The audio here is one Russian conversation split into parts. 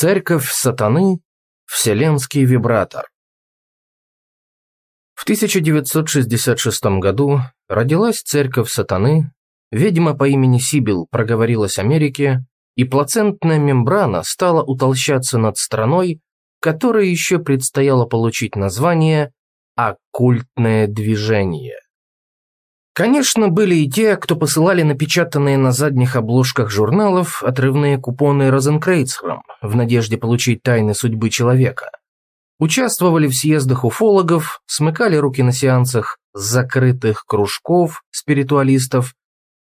Церковь сатаны – вселенский вибратор. В 1966 году родилась церковь сатаны, ведьма по имени Сибил проговорилась Америке, и плацентная мембрана стала утолщаться над страной, которой еще предстояло получить название «оккультное движение». Конечно, были и те, кто посылали напечатанные на задних обложках журналов отрывные купоны Розенкрейцером в надежде получить тайны судьбы человека. Участвовали в съездах уфологов, смыкали руки на сеансах закрытых кружков спиритуалистов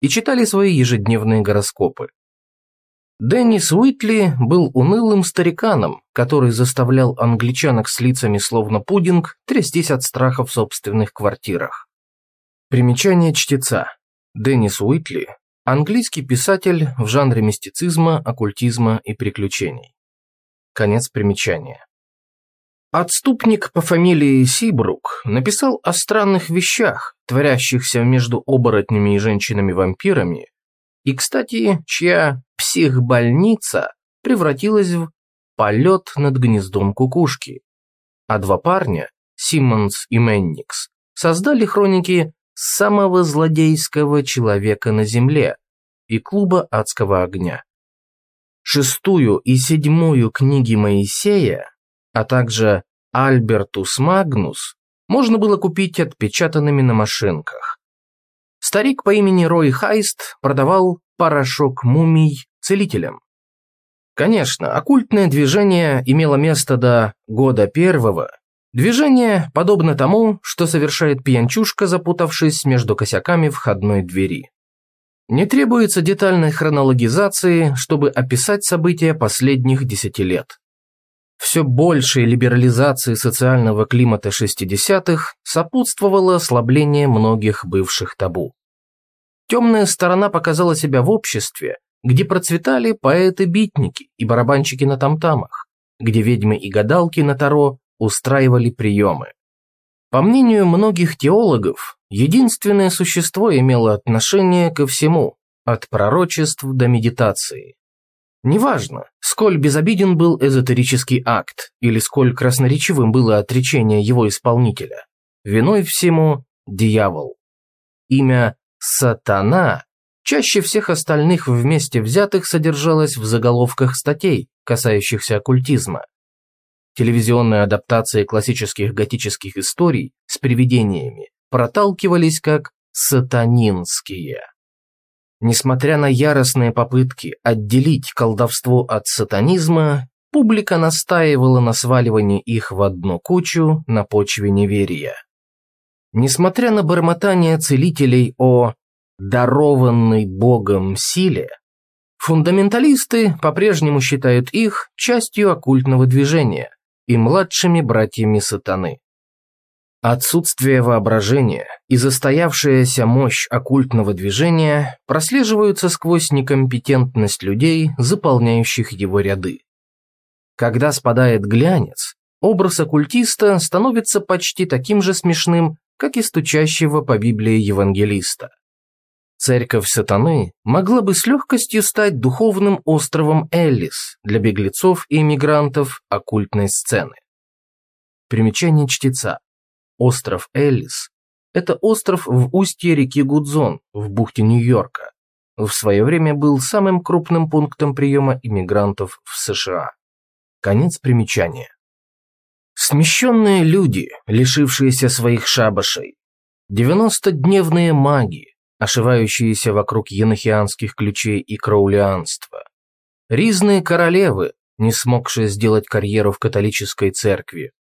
и читали свои ежедневные гороскопы. Деннис Уитли был унылым стариканом, который заставлял англичанок с лицами словно пудинг трястись от страха в собственных квартирах. Примечание чтеца. Деннис Уитли – английский писатель в жанре мистицизма, оккультизма и приключений. Конец примечания. Отступник по фамилии Сибрук написал о странных вещах, творящихся между оборотнями и женщинами-вампирами, и, кстати, чья психбольница превратилась в полет над гнездом кукушки. А два парня, Симмонс и Менникс, создали хроники самого злодейского человека на Земле и клуба адского огня. Шестую и седьмую книги Моисея, а также Альбертус Магнус можно было купить отпечатанными на машинках. Старик по имени Рой Хайст продавал порошок мумий целителям. Конечно, оккультное движение имело место до года первого Движение подобно тому, что совершает пьянчушка, запутавшись между косяками входной двери. Не требуется детальной хронологизации, чтобы описать события последних десяти лет. Все большей либерализации социального климата 60-х сопутствовало ослабление многих бывших табу. Темная сторона показала себя в обществе, где процветали поэты-битники и барабанщики на тамтамах, где ведьмы и гадалки на таро устраивали приемы. По мнению многих теологов, единственное существо имело отношение ко всему, от пророчеств до медитации. Неважно, сколь безобиден был эзотерический акт, или сколь красноречивым было отречение его исполнителя. Виной всему – дьявол. Имя «сатана» чаще всех остальных вместе взятых содержалось в заголовках статей, касающихся оккультизма. Телевизионные адаптации классических готических историй с привидениями проталкивались как сатанинские. Несмотря на яростные попытки отделить колдовство от сатанизма, публика настаивала на сваливании их в одну кучу на почве неверия. Несмотря на бормотание целителей о «дарованной Богом силе», фундаменталисты по-прежнему считают их частью оккультного движения, и младшими братьями сатаны. Отсутствие воображения и застоявшаяся мощь оккультного движения прослеживаются сквозь некомпетентность людей, заполняющих его ряды. Когда спадает глянец, образ оккультиста становится почти таким же смешным, как и стучащего по Библии евангелиста. Церковь сатаны могла бы с легкостью стать духовным островом Эллис для беглецов и иммигрантов оккультной сцены. Примечание чтеца. Остров Эллис – это остров в устье реки Гудзон в бухте Нью-Йорка. В свое время был самым крупным пунктом приема иммигрантов в США. Конец примечания. Смещенные люди, лишившиеся своих шабашей, 90-дневные маги, ошивающиеся вокруг енохианских ключей и кроулианства. Ризные королевы, не смогшие сделать карьеру в католической церкви.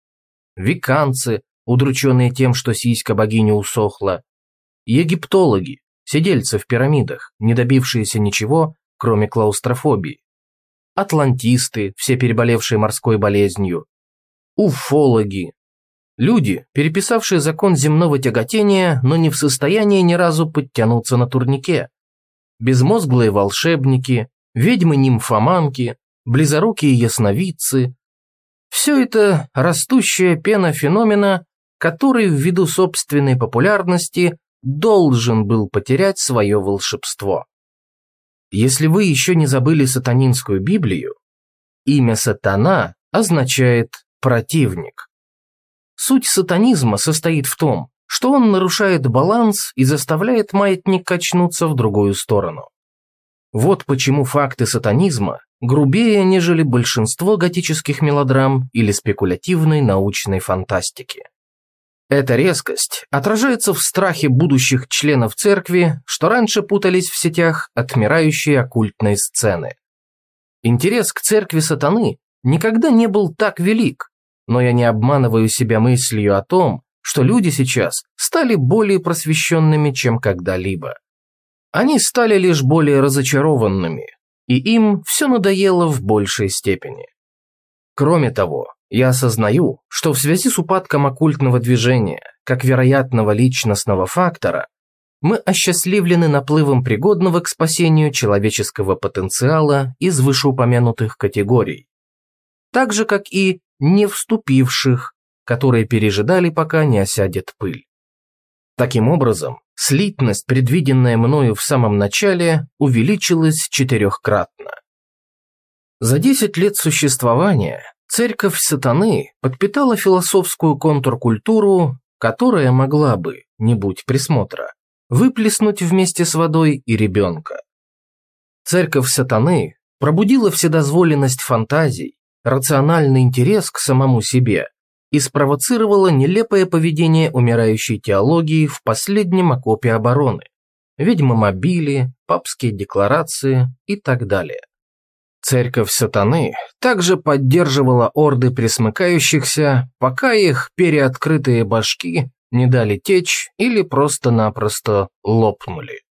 Виканцы, удрученные тем, что сиська богини усохла. Египтологи, сидельцы в пирамидах, не добившиеся ничего, кроме клаустрофобии. Атлантисты, все переболевшие морской болезнью. Уфологи, Люди, переписавшие закон земного тяготения, но не в состоянии ни разу подтянуться на турнике. Безмозглые волшебники, ведьмы-нимфоманки, близорукие ясновидцы. Все это растущая пена феномена, который ввиду собственной популярности должен был потерять свое волшебство. Если вы еще не забыли сатанинскую Библию, имя сатана означает «противник». Суть сатанизма состоит в том, что он нарушает баланс и заставляет маятник качнуться в другую сторону. Вот почему факты сатанизма грубее, нежели большинство готических мелодрам или спекулятивной научной фантастики. Эта резкость отражается в страхе будущих членов церкви, что раньше путались в сетях отмирающей оккультной сцены. Интерес к церкви сатаны никогда не был так велик, но я не обманываю себя мыслью о том, что люди сейчас стали более просвещенными, чем когда-либо. Они стали лишь более разочарованными, и им все надоело в большей степени. Кроме того, я осознаю, что в связи с упадком оккультного движения, как вероятного личностного фактора, мы осчастливлены наплывом пригодного к спасению человеческого потенциала из вышеупомянутых категорий, так же, как и не вступивших, которые пережидали, пока не осядет пыль. Таким образом, слитность, предвиденная мною в самом начале, увеличилась четырехкратно. За 10 лет существования церковь сатаны подпитала философскую контркультуру, которая могла бы, не будь присмотра, выплеснуть вместе с водой и ребенка. Церковь сатаны пробудила вседозволенность фантазий, рациональный интерес к самому себе и спровоцировала нелепое поведение умирающей теологии в последнем окопе обороны, ведьмомобили, папские декларации и так далее. Церковь сатаны также поддерживала орды присмыкающихся, пока их переоткрытые башки не дали течь или просто-напросто лопнули.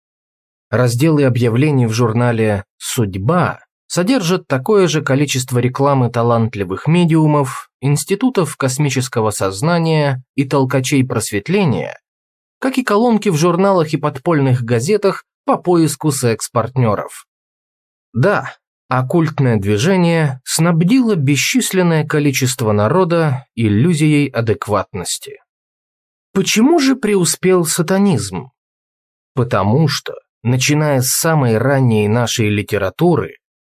Разделы объявлений в журнале «Судьба» содержат такое же количество рекламы талантливых медиумов, институтов космического сознания и толкачей просветления, как и колонки в журналах и подпольных газетах по поиску секс-партнеров. Да, оккультное движение снабдило бесчисленное количество народа иллюзией адекватности. Почему же преуспел сатанизм? Потому что, начиная с самой ранней нашей литературы,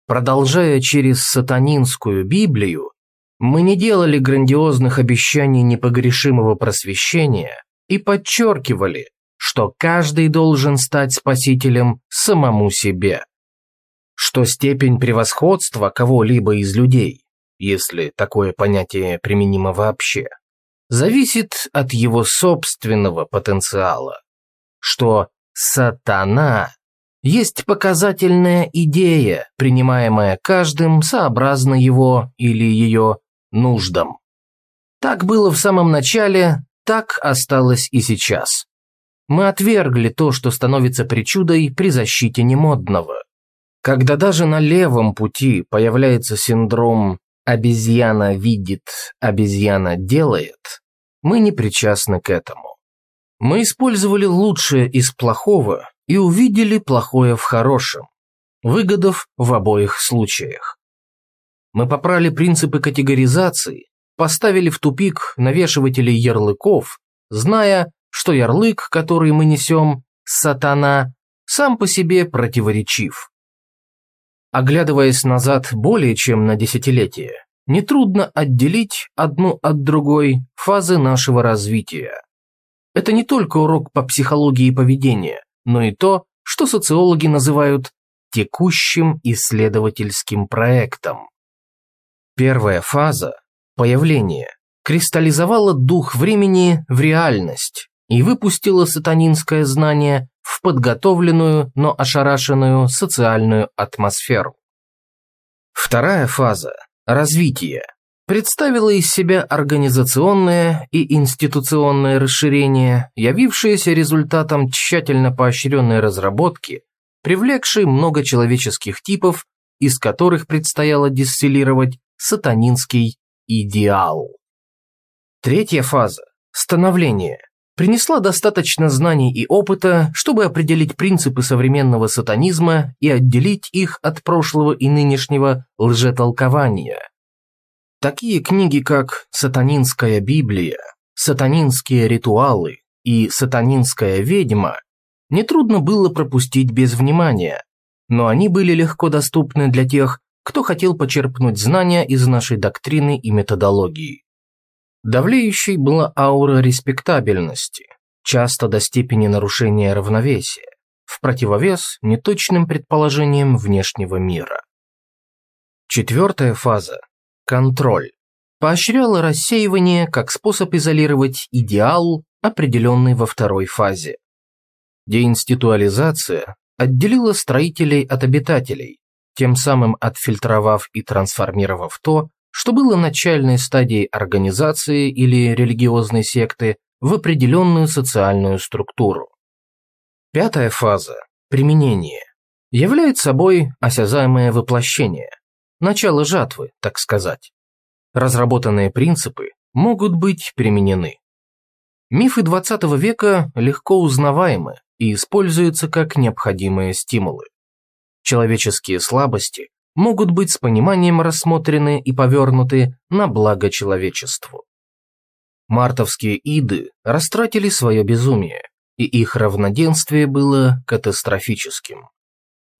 Продолжая через сатанинскую Библию, мы не делали грандиозных обещаний непогрешимого просвещения и подчеркивали, что каждый должен стать спасителем самому себе. Что степень превосходства кого-либо из людей, если такое понятие применимо вообще, зависит от его собственного потенциала. Что сатана есть показательная идея, принимаемая каждым сообразно его или ее нуждам. Так было в самом начале, так осталось и сейчас. Мы отвергли то, что становится причудой при защите немодного. Когда даже на левом пути появляется синдром «обезьяна видит, обезьяна делает», мы не причастны к этому. Мы использовали лучшее из плохого и увидели плохое в хорошем, выгодов в обоих случаях. Мы попрали принципы категоризации, поставили в тупик навешивателей ярлыков, зная, что ярлык, который мы несем, сатана, сам по себе противоречив. Оглядываясь назад более чем на десятилетие, нетрудно отделить одну от другой фазы нашего развития. Это не только урок по психологии поведения, но и то, что социологи называют текущим исследовательским проектом. Первая фаза – появление – кристаллизовала дух времени в реальность и выпустила сатанинское знание в подготовленную, но ошарашенную социальную атмосферу. Вторая фаза – развитие – представила из себя организационное и институционное расширение, явившееся результатом тщательно поощренной разработки, привлекшей много человеческих типов, из которых предстояло дистиллировать сатанинский идеал. Третья фаза – становление – принесла достаточно знаний и опыта, чтобы определить принципы современного сатанизма и отделить их от прошлого и нынешнего лжетолкования – Такие книги, как «Сатанинская Библия», «Сатанинские ритуалы» и «Сатанинская ведьма» нетрудно было пропустить без внимания, но они были легко доступны для тех, кто хотел почерпнуть знания из нашей доктрины и методологии. Давлеющей была аура респектабельности, часто до степени нарушения равновесия, в противовес неточным предположениям внешнего мира. Четвертая фаза – контроль поощряла рассеивание как способ изолировать идеал, определенный во второй фазе. Деинституализация отделила строителей от обитателей, тем самым отфильтровав и трансформировав то, что было начальной стадией организации или религиозной секты в определенную социальную структуру. Пятая фаза – применение – является собой осязаемое воплощение, начало жатвы, так сказать разработанные принципы могут быть применены. Мифы 20 века легко узнаваемы и используются как необходимые стимулы. Человеческие слабости могут быть с пониманием рассмотрены и повернуты на благо человечеству. Мартовские иды растратили свое безумие, и их равноденствие было катастрофическим.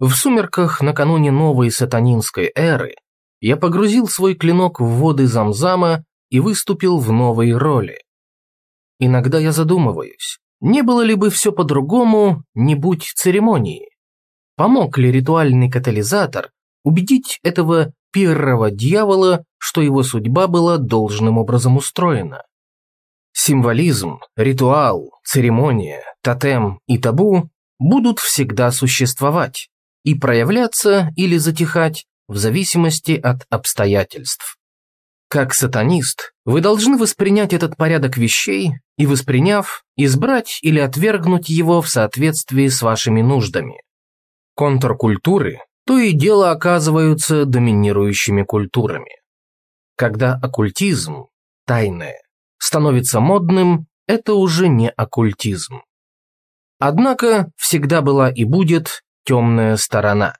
В сумерках накануне новой сатанинской эры я погрузил свой клинок в воды Замзама и выступил в новой роли. Иногда я задумываюсь, не было ли бы все по-другому, не будь церемонии? Помог ли ритуальный катализатор убедить этого первого дьявола, что его судьба была должным образом устроена? Символизм, ритуал, церемония, тотем и табу будут всегда существовать и проявляться или затихать в зависимости от обстоятельств. Как сатанист, вы должны воспринять этот порядок вещей и, восприняв, избрать или отвергнуть его в соответствии с вашими нуждами. Контркультуры то и дело оказываются доминирующими культурами. Когда оккультизм, тайное, становится модным, это уже не оккультизм. Однако всегда была и будет темная сторона.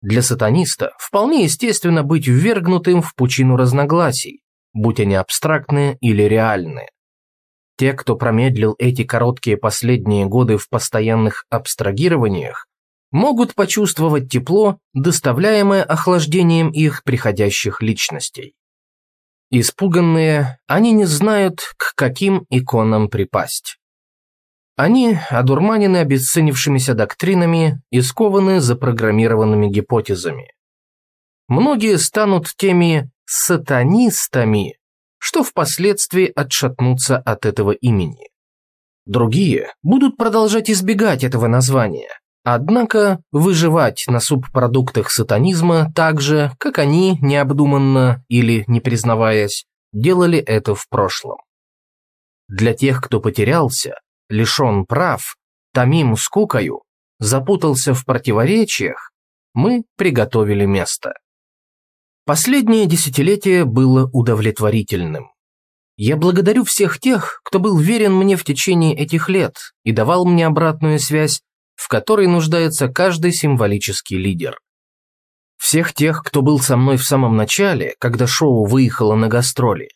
Для сатаниста вполне естественно быть ввергнутым в пучину разногласий, будь они абстрактные или реальные. Те, кто промедлил эти короткие последние годы в постоянных абстрагированиях, могут почувствовать тепло, доставляемое охлаждением их приходящих личностей. Испуганные, они не знают, к каким иконам припасть. Они одурманены обесценившимися доктринами и скованы запрограммированными гипотезами. Многие станут теми сатанистами, что впоследствии отшатнутся от этого имени. Другие будут продолжать избегать этого названия, однако выживать на субпродуктах сатанизма так же, как они, необдуманно или не признаваясь, делали это в прошлом. Для тех, кто потерялся, лишен прав, томим скукою, запутался в противоречиях, мы приготовили место. Последнее десятилетие было удовлетворительным. Я благодарю всех тех, кто был верен мне в течение этих лет и давал мне обратную связь, в которой нуждается каждый символический лидер. Всех тех, кто был со мной в самом начале, когда шоу выехало на гастроли,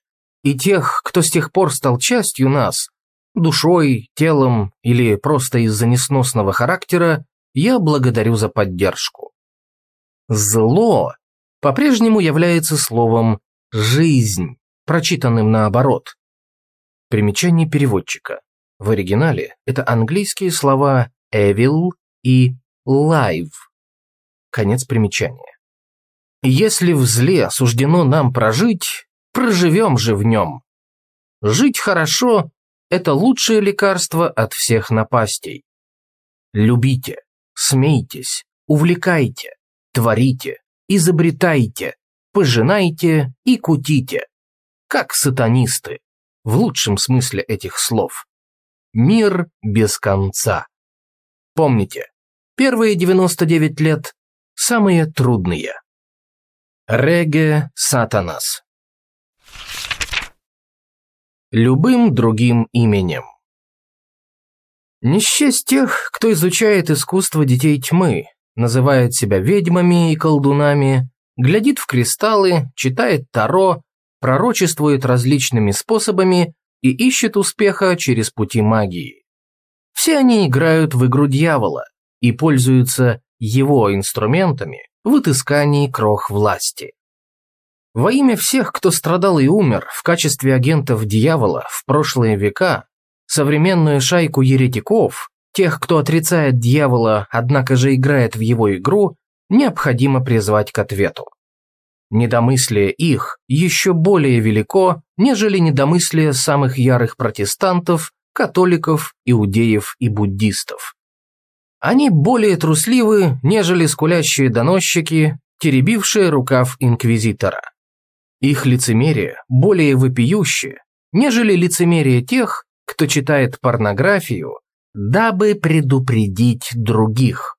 и тех, кто с тех пор стал частью нас, Душой, телом или просто из-за несносного характера я благодарю за поддержку. Зло по-прежнему является словом «жизнь», прочитанным наоборот. Примечание переводчика. В оригинале это английские слова «evil» и «live». Конец примечания. Если в зле суждено нам прожить, проживем же в нем. Жить хорошо это лучшее лекарство от всех напастей. Любите, смейтесь, увлекайте, творите, изобретайте, пожинайте и кутите. Как сатанисты, в лучшем смысле этих слов. Мир без конца. Помните, первые 99 лет самые трудные. Реге Сатанас любым другим именем. Не счесть тех, кто изучает искусство детей тьмы, называет себя ведьмами и колдунами, глядит в кристаллы, читает таро, пророчествует различными способами и ищет успеха через пути магии. Все они играют в игру дьявола и пользуются его инструментами в отыскании крох власти. Во имя всех, кто страдал и умер в качестве агентов дьявола в прошлые века, современную шайку еретиков, тех, кто отрицает дьявола, однако же играет в его игру, необходимо призвать к ответу. Недомыслие их еще более велико, нежели недомыслие самых ярых протестантов, католиков, иудеев и буддистов. Они более трусливы, нежели скулящие доносчики, теребившие рукав инквизитора. Их лицемерие более вопиющее, нежели лицемерие тех, кто читает порнографию, дабы предупредить других.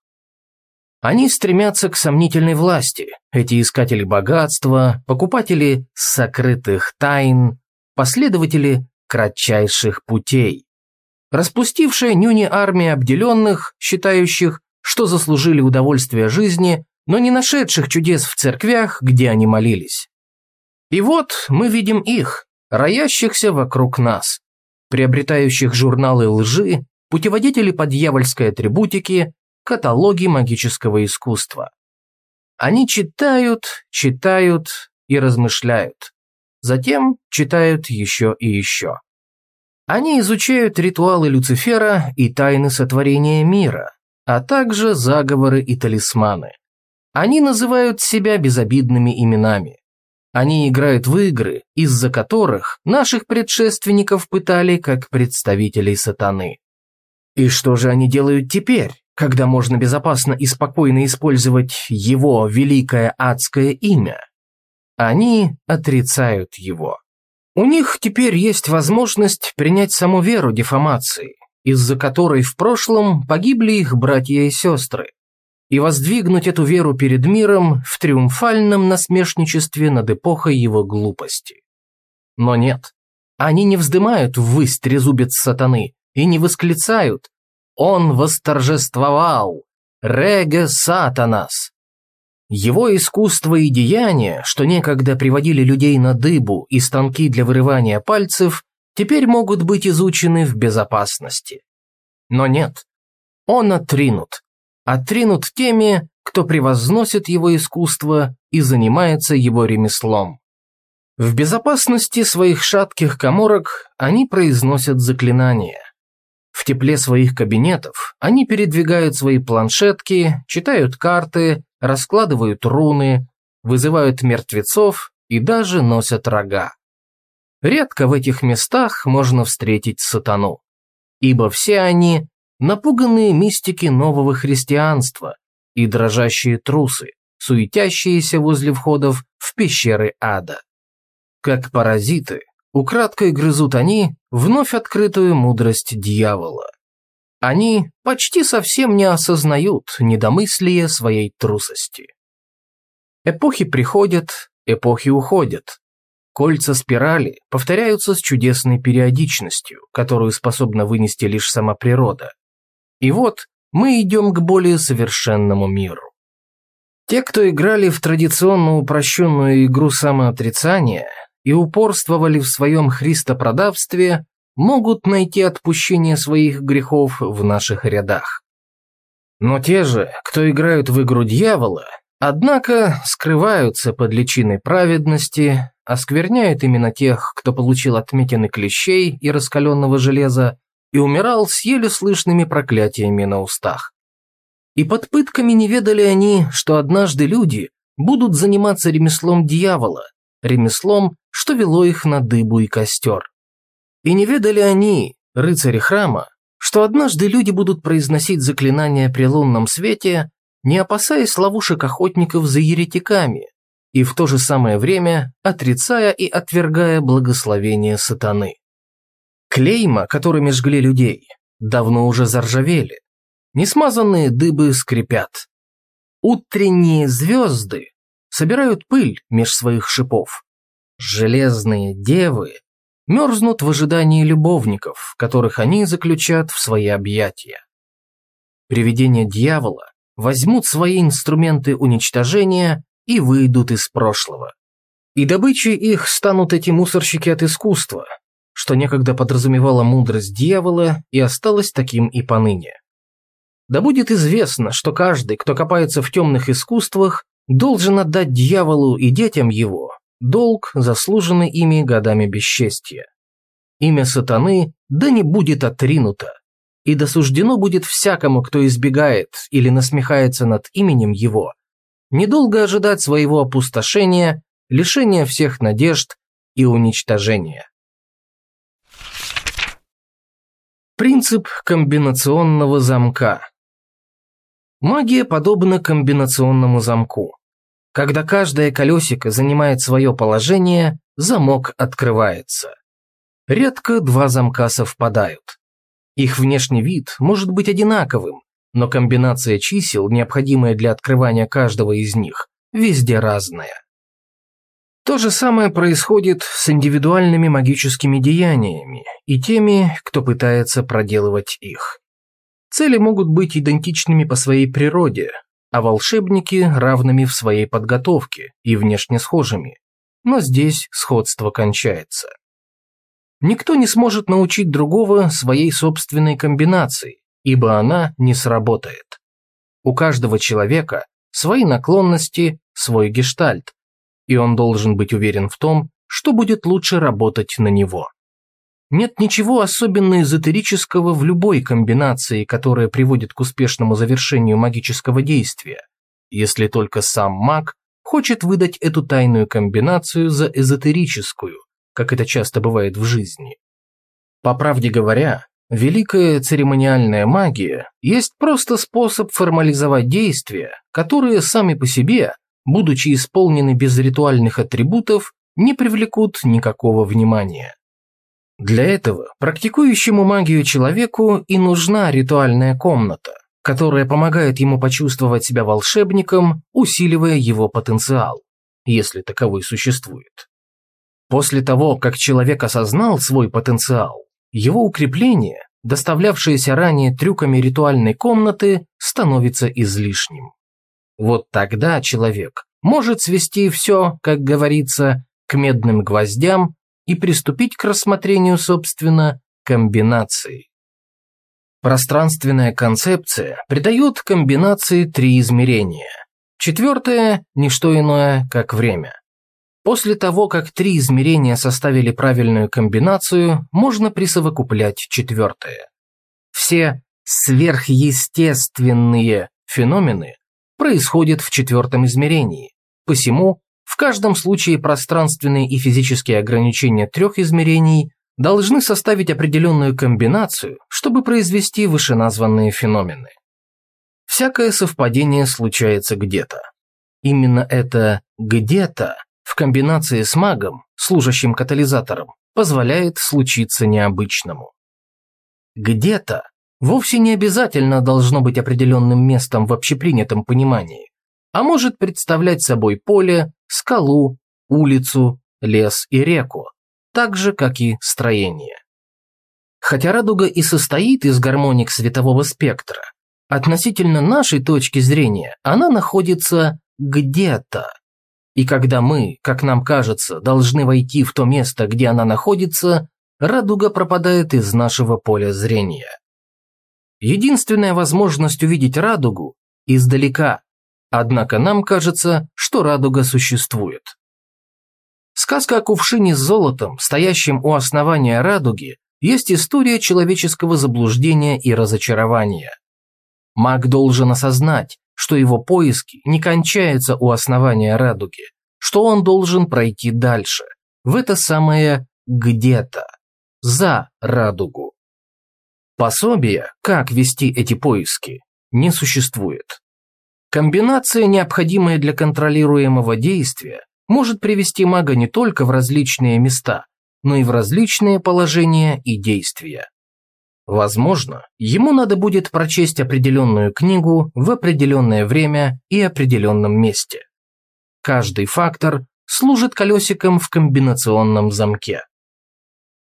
Они стремятся к сомнительной власти, эти искатели богатства, покупатели сокрытых тайн, последователи кратчайших путей. Распустившая нюни армия обделенных, считающих, что заслужили удовольствие жизни, но не нашедших чудес в церквях, где они молились. И вот мы видим их, роящихся вокруг нас, приобретающих журналы лжи, путеводители по дьявольской атрибутике, каталоги магического искусства. Они читают, читают и размышляют. Затем читают еще и еще. Они изучают ритуалы Люцифера и тайны сотворения мира, а также заговоры и талисманы. Они называют себя безобидными именами. Они играют в игры, из-за которых наших предшественников пытали как представителей сатаны. И что же они делают теперь, когда можно безопасно и спокойно использовать его великое адское имя? Они отрицают его. У них теперь есть возможность принять саму веру дефамации, из-за которой в прошлом погибли их братья и сестры, и воздвигнуть эту веру перед миром в триумфальном насмешничестве над эпохой его глупости. Но нет, они не вздымают ввысь трезубец сатаны и не восклицают «Он восторжествовал! Реге сатанас!» Его искусство и деяния, что некогда приводили людей на дыбу и станки для вырывания пальцев, теперь могут быть изучены в безопасности. Но нет, он отринут. Отринут теми, кто превозносит его искусство и занимается его ремеслом. В безопасности своих шатких коморок они произносят заклинания. В тепле своих кабинетов они передвигают свои планшетки, читают карты, раскладывают руны, вызывают мертвецов и даже носят рога. Редко в этих местах можно встретить сатану, ибо все они – напуганные мистики нового христианства и дрожащие трусы, суетящиеся возле входов в пещеры ада. Как паразиты, украдкой грызут они вновь открытую мудрость дьявола. Они почти совсем не осознают недомыслия своей трусости. Эпохи приходят, эпохи уходят. Кольца спирали повторяются с чудесной периодичностью, которую способна вынести лишь сама природа. И вот мы идем к более совершенному миру. Те, кто играли в традиционно упрощенную игру самоотрицания и упорствовали в своем христопродавстве, могут найти отпущение своих грехов в наших рядах. Но те же, кто играют в игру дьявола, однако скрываются под личиной праведности, оскверняют именно тех, кто получил отметины клещей и раскаленного железа и умирал с еле слышными проклятиями на устах. И под пытками не ведали они, что однажды люди будут заниматься ремеслом дьявола, ремеслом, что вело их на дыбу и костер. И не ведали они, рыцари храма, что однажды люди будут произносить заклинания при лунном свете, не опасаясь ловушек охотников за еретиками, и в то же самое время отрицая и отвергая благословение сатаны. Клейма, которыми жгли людей, давно уже заржавели. Несмазанные дыбы скрипят. Утренние звезды собирают пыль меж своих шипов. Железные девы мерзнут в ожидании любовников, которых они заключат в свои объятия. Привидения дьявола возьмут свои инструменты уничтожения и выйдут из прошлого. И добычей их станут эти мусорщики от искусства, что некогда подразумевало мудрость дьявола и осталось таким и поныне. Да будет известно, что каждый, кто копается в темных искусствах, должен отдать дьяволу и детям его долг, заслуженный ими годами бесчестья. Имя сатаны да не будет отринуто, и досуждено будет всякому, кто избегает или насмехается над именем его, недолго ожидать своего опустошения, лишения всех надежд и уничтожения. Принцип комбинационного замка Магия подобна комбинационному замку. Когда каждое колесико занимает свое положение, замок открывается. Редко два замка совпадают. Их внешний вид может быть одинаковым, но комбинация чисел, необходимая для открывания каждого из них, везде разная. То же самое происходит с индивидуальными магическими деяниями и теми, кто пытается проделывать их. Цели могут быть идентичными по своей природе, а волшебники равными в своей подготовке и внешне схожими. Но здесь сходство кончается. Никто не сможет научить другого своей собственной комбинации, ибо она не сработает. У каждого человека свои наклонности, свой гештальт, и он должен быть уверен в том, что будет лучше работать на него. Нет ничего особенно эзотерического в любой комбинации, которая приводит к успешному завершению магического действия, если только сам маг хочет выдать эту тайную комбинацию за эзотерическую, как это часто бывает в жизни. По правде говоря, великая церемониальная магия есть просто способ формализовать действия, которые сами по себе, будучи исполнены без ритуальных атрибутов, не привлекут никакого внимания. Для этого практикующему магию человеку и нужна ритуальная комната, которая помогает ему почувствовать себя волшебником, усиливая его потенциал, если таковой существует. После того, как человек осознал свой потенциал, его укрепление, доставлявшееся ранее трюками ритуальной комнаты, становится излишним. Вот тогда человек может свести все, как говорится, к медным гвоздям и приступить к рассмотрению, собственно, комбинаций. Пространственная концепция придает комбинации три измерения. Четвертое – не что иное, как время. После того, как три измерения составили правильную комбинацию, можно присовокуплять четвертое. Все сверхъестественные феномены происходят в четвертом измерении, посему в каждом случае пространственные и физические ограничения трех измерений должны составить определенную комбинацию, чтобы произвести вышеназванные феномены. Всякое совпадение случается где-то. Именно это «где-то» в комбинации с магом, служащим катализатором, позволяет случиться необычному. «Где-то» вовсе не обязательно должно быть определенным местом в общепринятом понимании, а может представлять собой поле, скалу, улицу, лес и реку, так же, как и строение. Хотя радуга и состоит из гармоник светового спектра, относительно нашей точки зрения она находится где-то. И когда мы, как нам кажется, должны войти в то место, где она находится, радуга пропадает из нашего поля зрения. Единственная возможность увидеть радугу – издалека, Однако нам кажется, что радуга существует. Сказка о кувшине с золотом, стоящем у основания радуги, есть история человеческого заблуждения и разочарования. Маг должен осознать, что его поиски не кончаются у основания радуги, что он должен пройти дальше, в это самое «где-то», за радугу. Пособия, как вести эти поиски, не существует. Комбинация, необходимая для контролируемого действия, может привести мага не только в различные места, но и в различные положения и действия. Возможно, ему надо будет прочесть определенную книгу в определенное время и определенном месте. Каждый фактор служит колесиком в комбинационном замке.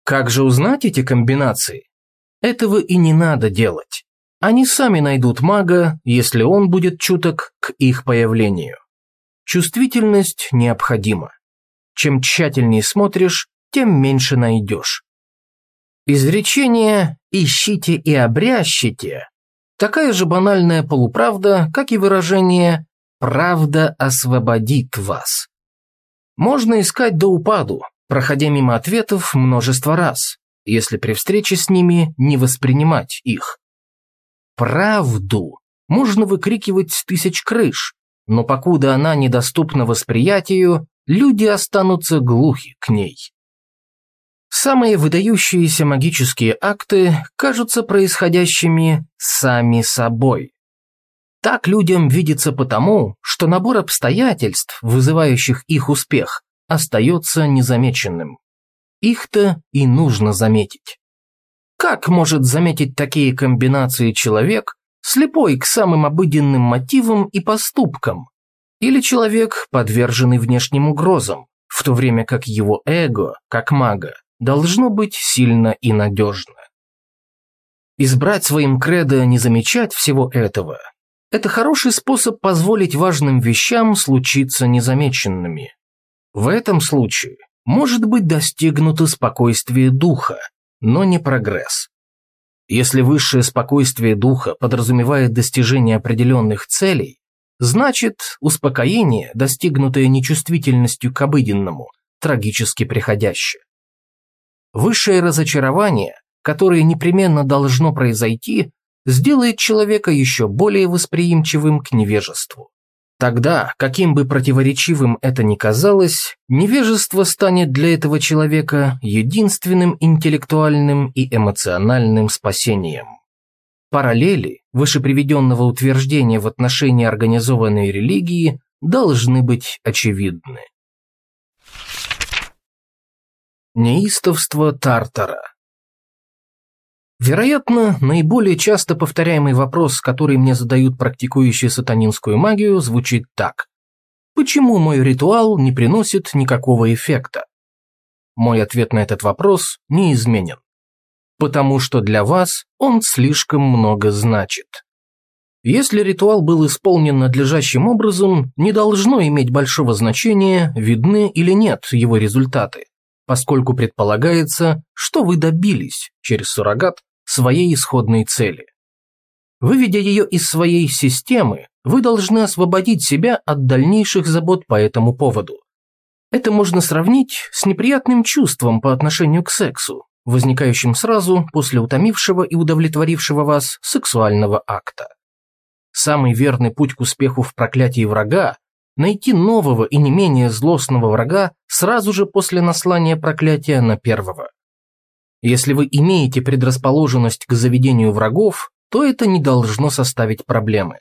Как же узнать эти комбинации? Этого и не надо делать. Они сами найдут мага, если он будет чуток к их появлению. Чувствительность необходима. Чем тщательнее смотришь, тем меньше найдешь. Изречение «ищите и обрящите» Такая же банальная полуправда, как и выражение «правда освободит вас». Можно искать до упаду, проходя мимо ответов множество раз, если при встрече с ними не воспринимать их. Правду можно выкрикивать с тысяч крыш, но покуда она недоступна восприятию, люди останутся глухи к ней. Самые выдающиеся магические акты кажутся происходящими сами собой. Так людям видится потому, что набор обстоятельств, вызывающих их успех, остается незамеченным. Их-то и нужно заметить. Как может заметить такие комбинации человек, слепой к самым обыденным мотивам и поступкам, или человек, подверженный внешним угрозам, в то время как его эго, как мага, должно быть сильно и надежно. Избрать своим кредо не замечать всего этого – это хороший способ позволить важным вещам случиться незамеченными. В этом случае может быть достигнуто спокойствие духа, но не прогресс. Если высшее спокойствие духа подразумевает достижение определенных целей, значит, успокоение, достигнутое нечувствительностью к обыденному, трагически приходящее. Высшее разочарование, которое непременно должно произойти, сделает человека еще более восприимчивым к невежеству. Тогда, каким бы противоречивым это ни казалось, невежество станет для этого человека единственным интеллектуальным и эмоциональным спасением. Параллели вышеприведенного утверждения в отношении организованной религии должны быть очевидны. Неистовство Тартара Вероятно, наиболее часто повторяемый вопрос, который мне задают практикующие сатанинскую магию, звучит так. Почему мой ритуал не приносит никакого эффекта? Мой ответ на этот вопрос неизменен. Потому что для вас он слишком много значит. Если ритуал был исполнен надлежащим образом, не должно иметь большого значения, видны или нет его результаты поскольку предполагается, что вы добились через суррогат своей исходной цели. Выведя ее из своей системы, вы должны освободить себя от дальнейших забот по этому поводу. Это можно сравнить с неприятным чувством по отношению к сексу, возникающим сразу после утомившего и удовлетворившего вас сексуального акта. Самый верный путь к успеху в проклятии врага найти нового и не менее злостного врага сразу же после наслания проклятия на первого. Если вы имеете предрасположенность к заведению врагов, то это не должно составить проблемы.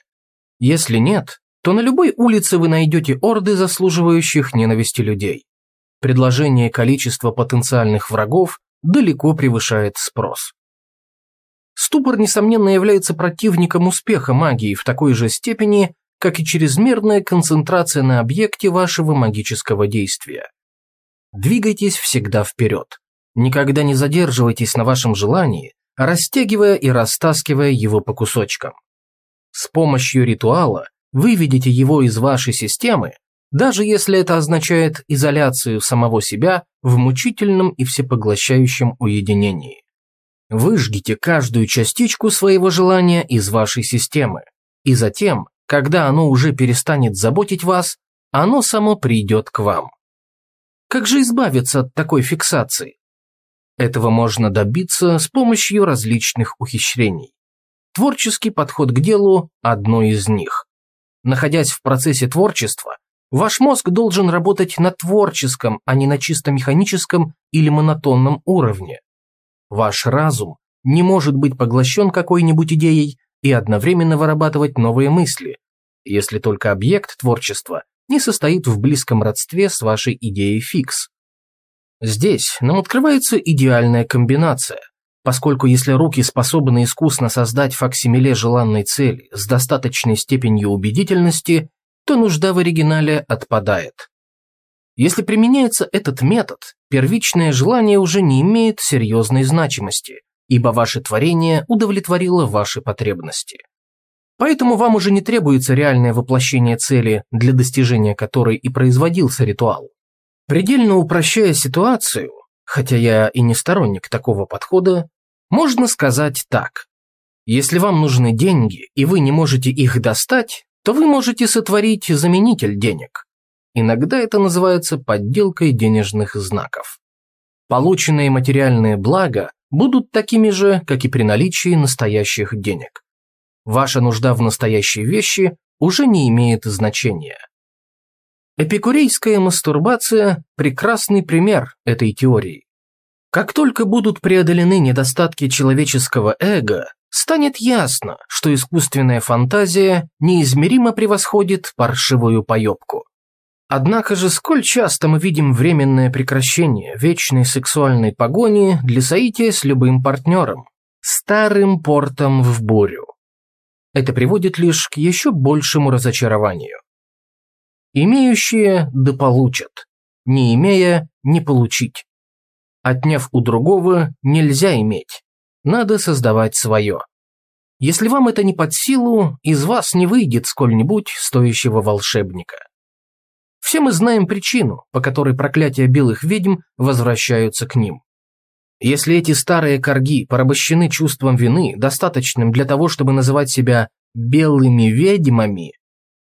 Если нет, то на любой улице вы найдете орды заслуживающих ненависти людей. Предложение количества потенциальных врагов далеко превышает спрос. Ступор, несомненно, является противником успеха магии в такой же степени, как и чрезмерная концентрация на объекте вашего магического действия. Двигайтесь всегда вперед. Никогда не задерживайтесь на вашем желании, растягивая и растаскивая его по кусочкам. С помощью ритуала выведите его из вашей системы, даже если это означает изоляцию самого себя в мучительном и всепоглощающем уединении. Выжгите каждую частичку своего желания из вашей системы, и затем когда оно уже перестанет заботить вас, оно само придет к вам. Как же избавиться от такой фиксации? Этого можно добиться с помощью различных ухищрений. Творческий подход к делу – одно из них. Находясь в процессе творчества, ваш мозг должен работать на творческом, а не на чисто механическом или монотонном уровне. Ваш разум не может быть поглощен какой-нибудь идеей и одновременно вырабатывать новые мысли, если только объект творчества не состоит в близком родстве с вашей идеей фикс. Здесь нам открывается идеальная комбинация, поскольку если руки способны искусно создать факсимиле желанной цели с достаточной степенью убедительности, то нужда в оригинале отпадает. Если применяется этот метод, первичное желание уже не имеет серьезной значимости, ибо ваше творение удовлетворило ваши потребности. Поэтому вам уже не требуется реальное воплощение цели, для достижения которой и производился ритуал. Предельно упрощая ситуацию, хотя я и не сторонник такого подхода, можно сказать так. Если вам нужны деньги, и вы не можете их достать, то вы можете сотворить заменитель денег. Иногда это называется подделкой денежных знаков. Полученные материальные блага будут такими же, как и при наличии настоящих денег. Ваша нужда в настоящей вещи уже не имеет значения. Эпикурейская мастурбация – прекрасный пример этой теории. Как только будут преодолены недостатки человеческого эго, станет ясно, что искусственная фантазия неизмеримо превосходит паршивую поебку. Однако же сколь часто мы видим временное прекращение вечной сексуальной погони для соития с любым партнером, старым портом в бурю. Это приводит лишь к еще большему разочарованию. Имеющие да получат, не имея не получить. Отняв у другого нельзя иметь, надо создавать свое. Если вам это не под силу, из вас не выйдет сколь-нибудь стоящего волшебника. Все мы знаем причину, по которой проклятия белых ведьм возвращаются к ним. Если эти старые корги порабощены чувством вины, достаточным для того, чтобы называть себя белыми ведьмами,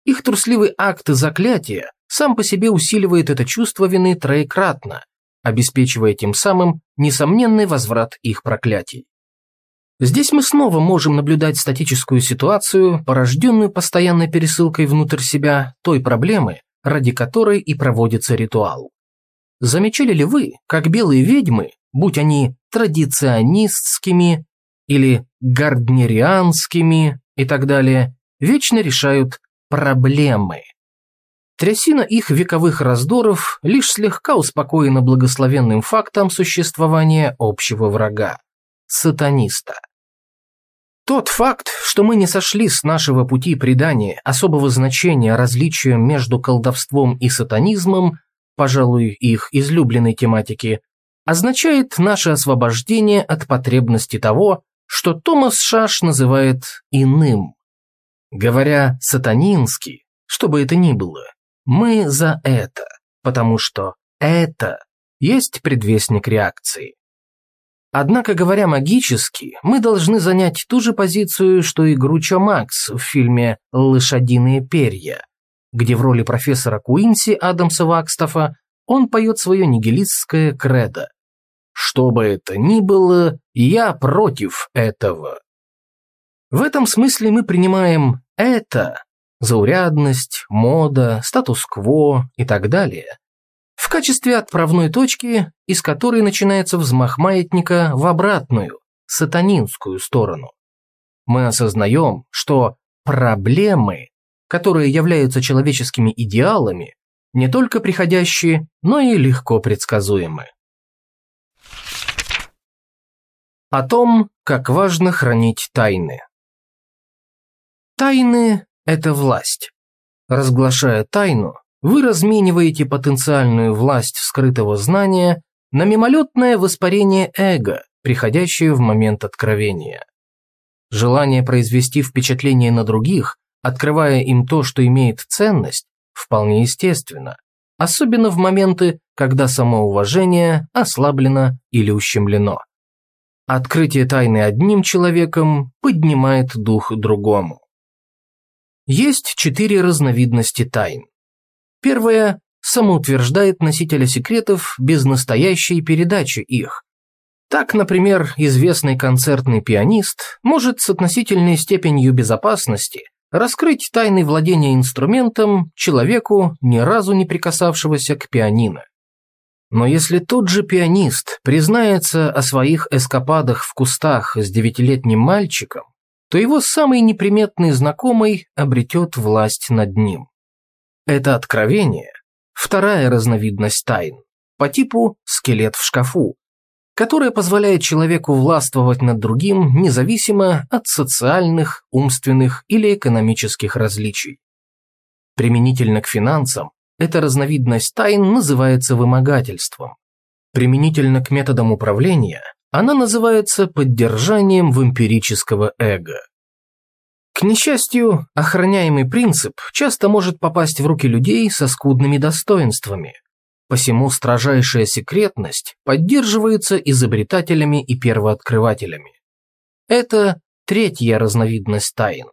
их трусливый акт заклятия сам по себе усиливает это чувство вины троекратно, обеспечивая тем самым несомненный возврат их проклятий. Здесь мы снова можем наблюдать статическую ситуацию, порожденную постоянной пересылкой внутрь себя той проблемы, ради которой и проводится ритуал. Замечали ли вы, как белые ведьмы, будь они традиционистскими или гарднерианскими и так далее, вечно решают проблемы. Трясина их вековых раздоров лишь слегка успокоена благословенным фактом существования общего врага – сатаниста. Тот факт, что мы не сошли с нашего пути предания особого значения различием между колдовством и сатанизмом, пожалуй, их излюбленной тематики, означает наше освобождение от потребности того, что Томас Шаш называет «иным». Говоря «сатанинский», что бы это ни было, мы за это, потому что это есть предвестник реакции. Однако, говоря магически, мы должны занять ту же позицию, что и Гручо Макс в фильме «Лошадиные перья», где в роли профессора Куинси Адамса Вакстафа он поет свое нигилистское кредо. «Что бы это ни было, я против этого». В этом смысле мы принимаем это, заурядность, мода, статус-кво и так далее, качестве отправной точки, из которой начинается взмах маятника в обратную, сатанинскую сторону. Мы осознаем, что проблемы, которые являются человеческими идеалами, не только приходящие, но и легко предсказуемы. О том, как важно хранить тайны. Тайны – это власть. Разглашая тайну, вы размениваете потенциальную власть скрытого знания на мимолетное воспарение эго, приходящее в момент откровения. Желание произвести впечатление на других, открывая им то, что имеет ценность, вполне естественно, особенно в моменты, когда самоуважение ослаблено или ущемлено. Открытие тайны одним человеком поднимает дух другому. Есть четыре разновидности тайн. Первая самоутверждает носителя секретов без настоящей передачи их. Так, например, известный концертный пианист может с относительной степенью безопасности раскрыть тайны владения инструментом человеку, ни разу не прикасавшегося к пианино. Но если тот же пианист признается о своих эскападах в кустах с девятилетним мальчиком, то его самый неприметный знакомый обретет власть над ним. Это откровение – вторая разновидность тайн, по типу «скелет в шкафу», которая позволяет человеку властвовать над другим независимо от социальных, умственных или экономических различий. Применительно к финансам, эта разновидность тайн называется вымогательством. Применительно к методам управления она называется поддержанием вампирического эго. К несчастью, охраняемый принцип часто может попасть в руки людей со скудными достоинствами. Посему строжайшая секретность поддерживается изобретателями и первооткрывателями. Это третья разновидность тайн.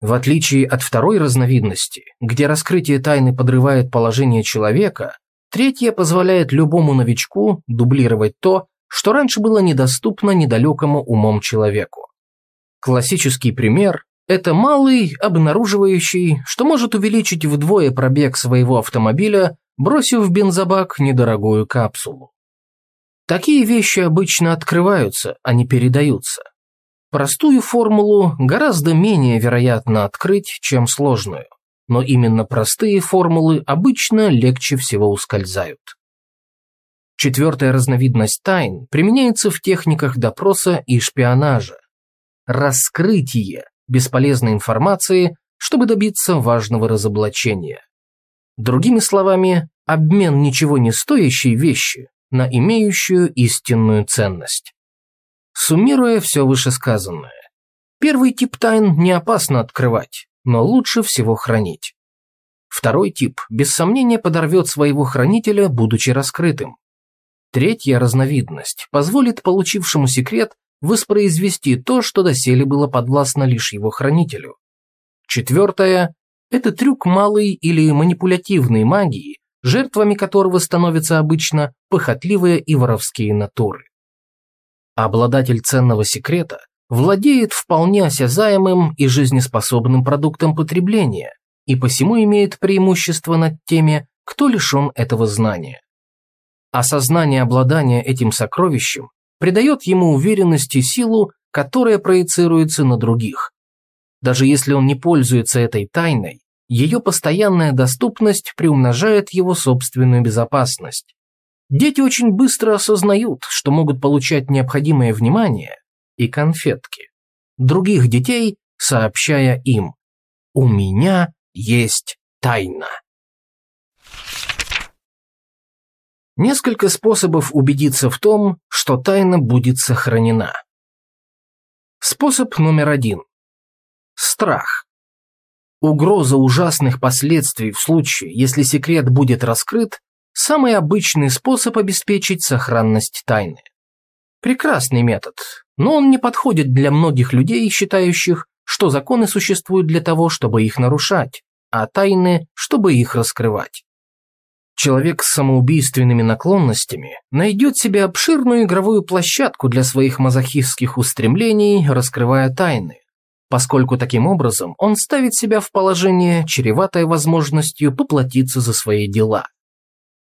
В отличие от второй разновидности, где раскрытие тайны подрывает положение человека, третья позволяет любому новичку дублировать то, что раньше было недоступно недалекому умом человеку. Классический пример – это малый, обнаруживающий, что может увеличить вдвое пробег своего автомобиля, бросив в бензобак недорогую капсулу. Такие вещи обычно открываются, а не передаются. Простую формулу гораздо менее вероятно открыть, чем сложную, но именно простые формулы обычно легче всего ускользают. Четвертая разновидность тайн применяется в техниках допроса и шпионажа. Раскрытие бесполезной информации, чтобы добиться важного разоблачения. Другими словами, обмен ничего не стоящей вещи на имеющую истинную ценность. Суммируя все вышесказанное, первый тип тайн не опасно открывать, но лучше всего хранить. Второй тип, без сомнения, подорвет своего хранителя, будучи раскрытым. Третья разновидность позволит получившему секрет воспроизвести то, что доселе было подвластно лишь его хранителю. Четвертая – это трюк малой или манипулятивной магии, жертвами которого становятся обычно похотливые и воровские натуры. Обладатель ценного секрета владеет вполне осязаемым и жизнеспособным продуктом потребления и посему имеет преимущество над теми, кто лишен этого знания. Осознание обладания этим сокровищем придает ему уверенность и силу, которая проецируется на других. Даже если он не пользуется этой тайной, ее постоянная доступность приумножает его собственную безопасность. Дети очень быстро осознают, что могут получать необходимое внимание и конфетки. Других детей, сообщая им «У меня есть тайна». Несколько способов убедиться в том, что тайна будет сохранена. Способ номер один. Страх. Угроза ужасных последствий в случае, если секрет будет раскрыт, самый обычный способ обеспечить сохранность тайны. Прекрасный метод, но он не подходит для многих людей, считающих, что законы существуют для того, чтобы их нарушать, а тайны, чтобы их раскрывать. Человек с самоубийственными наклонностями найдет себе обширную игровую площадку для своих мазохистских устремлений, раскрывая тайны, поскольку таким образом он ставит себя в положение, чреватое возможностью поплатиться за свои дела.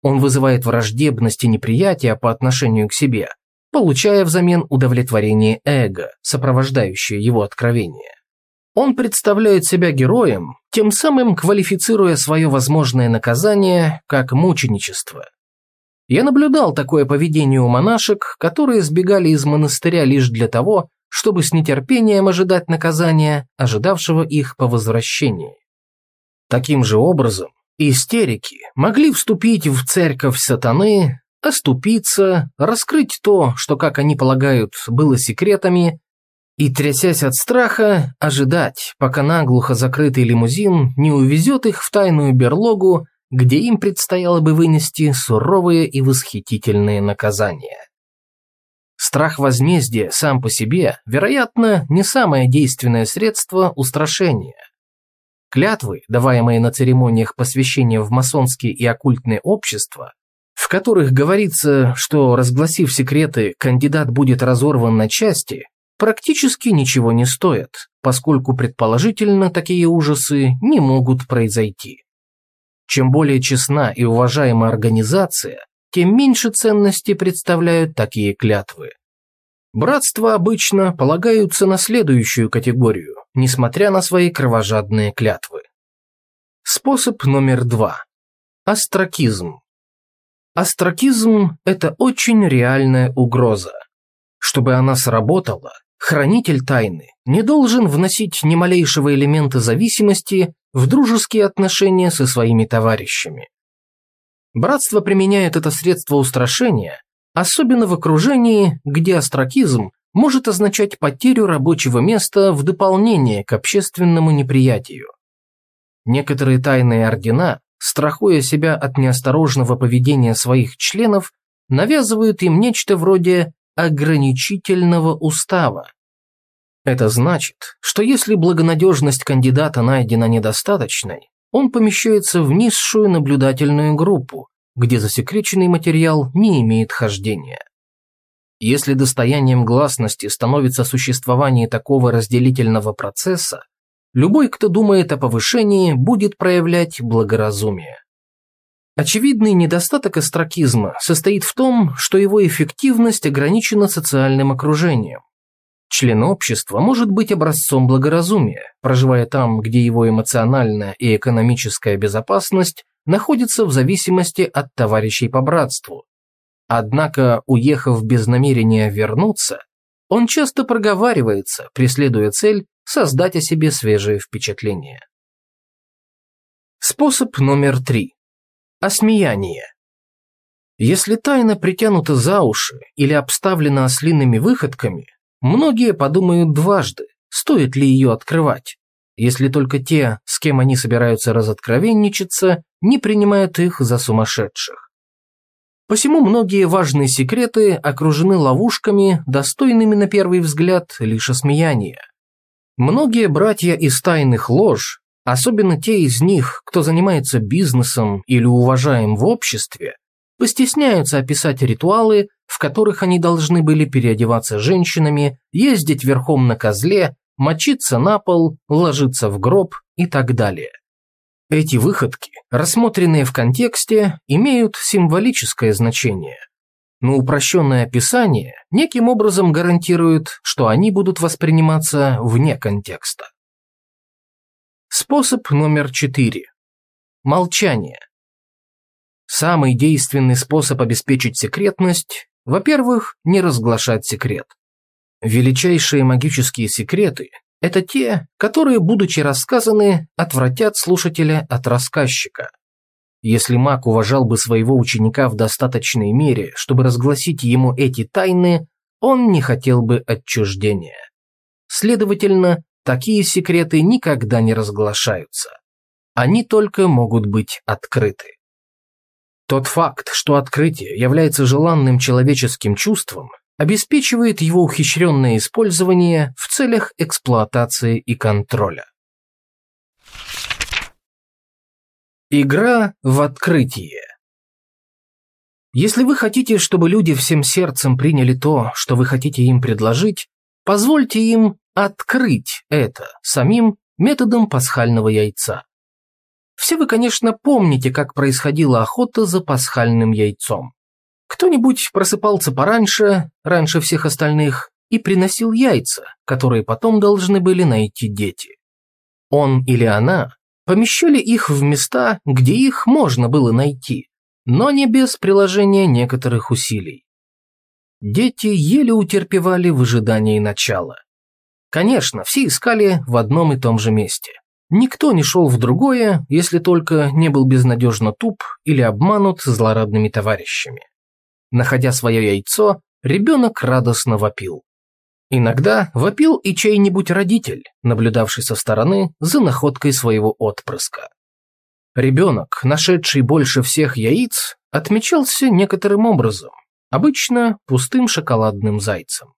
Он вызывает враждебность и неприятие по отношению к себе, получая взамен удовлетворение эго, сопровождающее его откровение. Он представляет себя героем, тем самым квалифицируя свое возможное наказание как мученичество. Я наблюдал такое поведение у монашек, которые сбегали из монастыря лишь для того, чтобы с нетерпением ожидать наказания, ожидавшего их по возвращении. Таким же образом, истерики могли вступить в церковь сатаны, оступиться, раскрыть то, что, как они полагают, было секретами, и, трясясь от страха, ожидать, пока наглухо закрытый лимузин не увезет их в тайную берлогу, где им предстояло бы вынести суровые и восхитительные наказания. Страх возмездия сам по себе, вероятно, не самое действенное средство устрашения. Клятвы, даваемые на церемониях посвящения в масонские и оккультные общества, в которых говорится, что, разгласив секреты, кандидат будет разорван на части, практически ничего не стоят, поскольку предположительно такие ужасы не могут произойти. Чем более честна и уважаема организация, тем меньше ценности представляют такие клятвы. Братства обычно полагаются на следующую категорию, несмотря на свои кровожадные клятвы. Способ номер два. Астракизм. Астракизм – это очень реальная угроза. Чтобы она сработала, Хранитель тайны не должен вносить ни малейшего элемента зависимости в дружеские отношения со своими товарищами. Братство применяет это средство устрашения, особенно в окружении, где астракизм может означать потерю рабочего места в дополнение к общественному неприятию. Некоторые тайные ордена, страхуя себя от неосторожного поведения своих членов, навязывают им нечто вроде ограничительного устава. Это значит, что если благонадежность кандидата найдена недостаточной, он помещается в низшую наблюдательную группу, где засекреченный материал не имеет хождения. Если достоянием гласности становится существование такого разделительного процесса, любой, кто думает о повышении, будет проявлять благоразумие. Очевидный недостаток астракизма состоит в том, что его эффективность ограничена социальным окружением. Член общества может быть образцом благоразумия, проживая там, где его эмоциональная и экономическая безопасность находится в зависимости от товарищей по братству. Однако, уехав без намерения вернуться, он часто проговаривается, преследуя цель создать о себе свежее впечатление. Способ номер три. Осмеяние. Если тайна притянута за уши или обставлена ослиными выходками, многие подумают дважды, стоит ли ее открывать, если только те, с кем они собираются разоткровенничаться, не принимают их за сумасшедших. Посему многие важные секреты окружены ловушками, достойными на первый взгляд лишь осмеяния. Многие братья из тайных лож, особенно те из них, кто занимается бизнесом или уважаем в обществе, постесняются описать ритуалы, в которых они должны были переодеваться женщинами, ездить верхом на козле, мочиться на пол, ложиться в гроб и так далее. Эти выходки, рассмотренные в контексте, имеют символическое значение – но упрощенное описание неким образом гарантирует, что они будут восприниматься вне контекста. Способ номер четыре. Молчание. Самый действенный способ обеспечить секретность – во-первых, не разглашать секрет. Величайшие магические секреты – это те, которые, будучи рассказаны, отвратят слушателя от рассказчика – если маг уважал бы своего ученика в достаточной мере, чтобы разгласить ему эти тайны, он не хотел бы отчуждения. Следовательно, такие секреты никогда не разглашаются. Они только могут быть открыты. Тот факт, что открытие является желанным человеческим чувством, обеспечивает его ухищренное использование в целях эксплуатации и контроля. Игра в открытие. Если вы хотите, чтобы люди всем сердцем приняли то, что вы хотите им предложить, позвольте им открыть это самим методом пасхального яйца. Все вы, конечно, помните, как происходила охота за пасхальным яйцом. Кто-нибудь просыпался пораньше, раньше всех остальных, и приносил яйца, которые потом должны были найти дети. Он или она помещали их в места, где их можно было найти, но не без приложения некоторых усилий. Дети еле утерпевали в ожидании начала. Конечно, все искали в одном и том же месте. Никто не шел в другое, если только не был безнадежно туп или обманут злорадными товарищами. Находя свое яйцо, ребенок радостно вопил. Иногда вопил и чей-нибудь родитель, наблюдавший со стороны за находкой своего отпрыска. Ребенок, нашедший больше всех яиц, отмечался некоторым образом, обычно пустым шоколадным зайцем.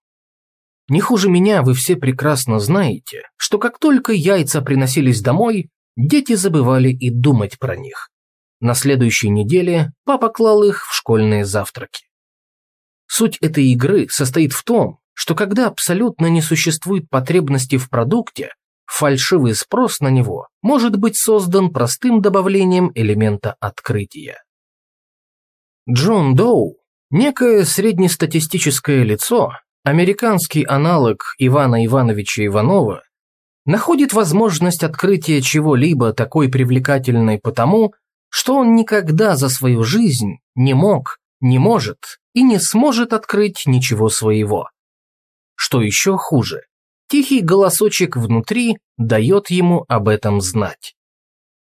Не хуже меня вы все прекрасно знаете, что как только яйца приносились домой, дети забывали и думать про них. На следующей неделе папа клал их в школьные завтраки. Суть этой игры состоит в том, что когда абсолютно не существует потребности в продукте, фальшивый спрос на него может быть создан простым добавлением элемента открытия. Джон Доу, некое среднестатистическое лицо, американский аналог Ивана Ивановича Иванова, находит возможность открытия чего-либо такой привлекательной потому, что он никогда за свою жизнь не мог, не может и не сможет открыть ничего своего. Что еще хуже, тихий голосочек внутри дает ему об этом знать.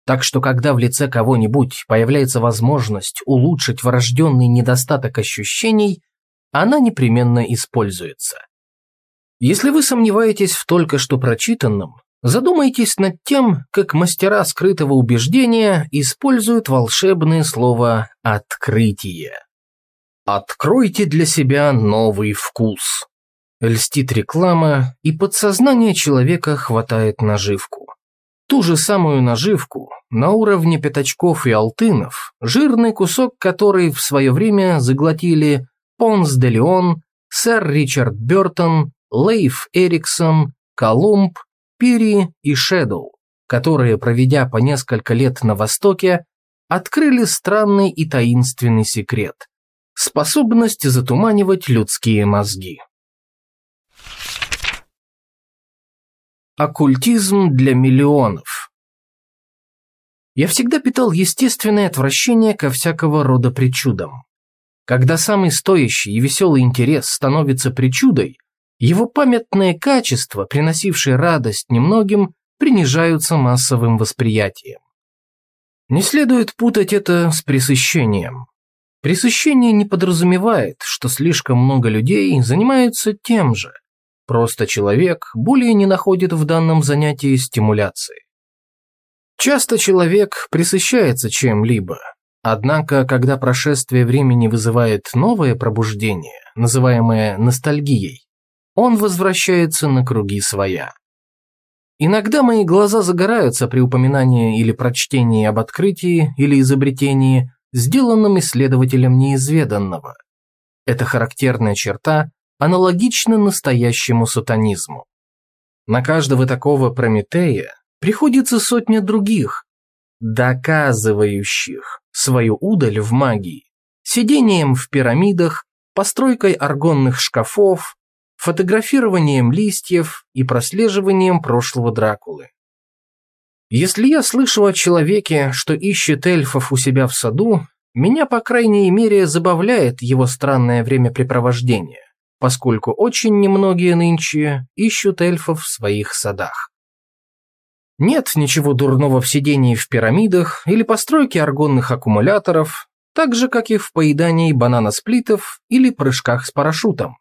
Так что когда в лице кого-нибудь появляется возможность улучшить врожденный недостаток ощущений, она непременно используется. Если вы сомневаетесь в только что прочитанном, задумайтесь над тем, как мастера скрытого убеждения используют волшебное слово «открытие». Откройте для себя новый вкус. Льстит реклама, и подсознание человека хватает наживку. Ту же самую наживку, на уровне пятачков и алтынов, жирный кусок которой в свое время заглотили Понс де Леон, сэр Ричард Бертон, Лейф Эриксон, Колумб, Пири и Шэдоу, которые, проведя по несколько лет на Востоке, открыли странный и таинственный секрет – способность затуманивать людские мозги. Оккультизм для миллионов Я всегда питал естественное отвращение ко всякого рода причудам. Когда самый стоящий и веселый интерес становится причудой, его памятные качества, приносившие радость немногим, принижаются массовым восприятием. Не следует путать это с пресыщением. Пресыщение не подразумевает, что слишком много людей занимаются тем же – Просто человек более не находит в данном занятии стимуляции. Часто человек присыщается чем-либо, однако, когда прошествие времени вызывает новое пробуждение, называемое ностальгией, он возвращается на круги своя. Иногда мои глаза загораются при упоминании или прочтении об открытии или изобретении, сделанном исследователем неизведанного. Это характерная черта, аналогично настоящему сатанизму. На каждого такого Прометея приходится сотня других, доказывающих свою удаль в магии, сидением в пирамидах, постройкой аргонных шкафов, фотографированием листьев и прослеживанием прошлого Дракулы. Если я слышу о человеке, что ищет эльфов у себя в саду, меня, по крайней мере, забавляет его странное времяпрепровождение поскольку очень немногие нынче ищут эльфов в своих садах. Нет ничего дурного в сидении в пирамидах или постройке аргонных аккумуляторов, так же, как и в поедании бананосплитов или прыжках с парашютом.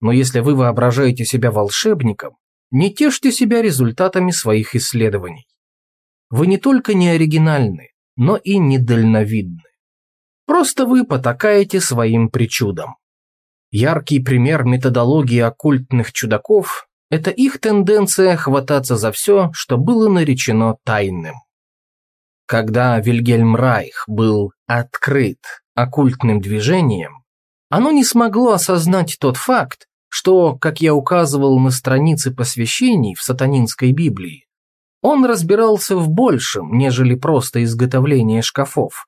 Но если вы воображаете себя волшебником, не тешьте себя результатами своих исследований. Вы не только не оригинальны, но и недальновидны. Просто вы потакаете своим причудам. Яркий пример методологии оккультных чудаков – это их тенденция хвататься за все, что было наречено тайным. Когда Вильгельм Райх был открыт оккультным движением, оно не смогло осознать тот факт, что, как я указывал на странице посвящений в сатанинской Библии, он разбирался в большем, нежели просто изготовление шкафов.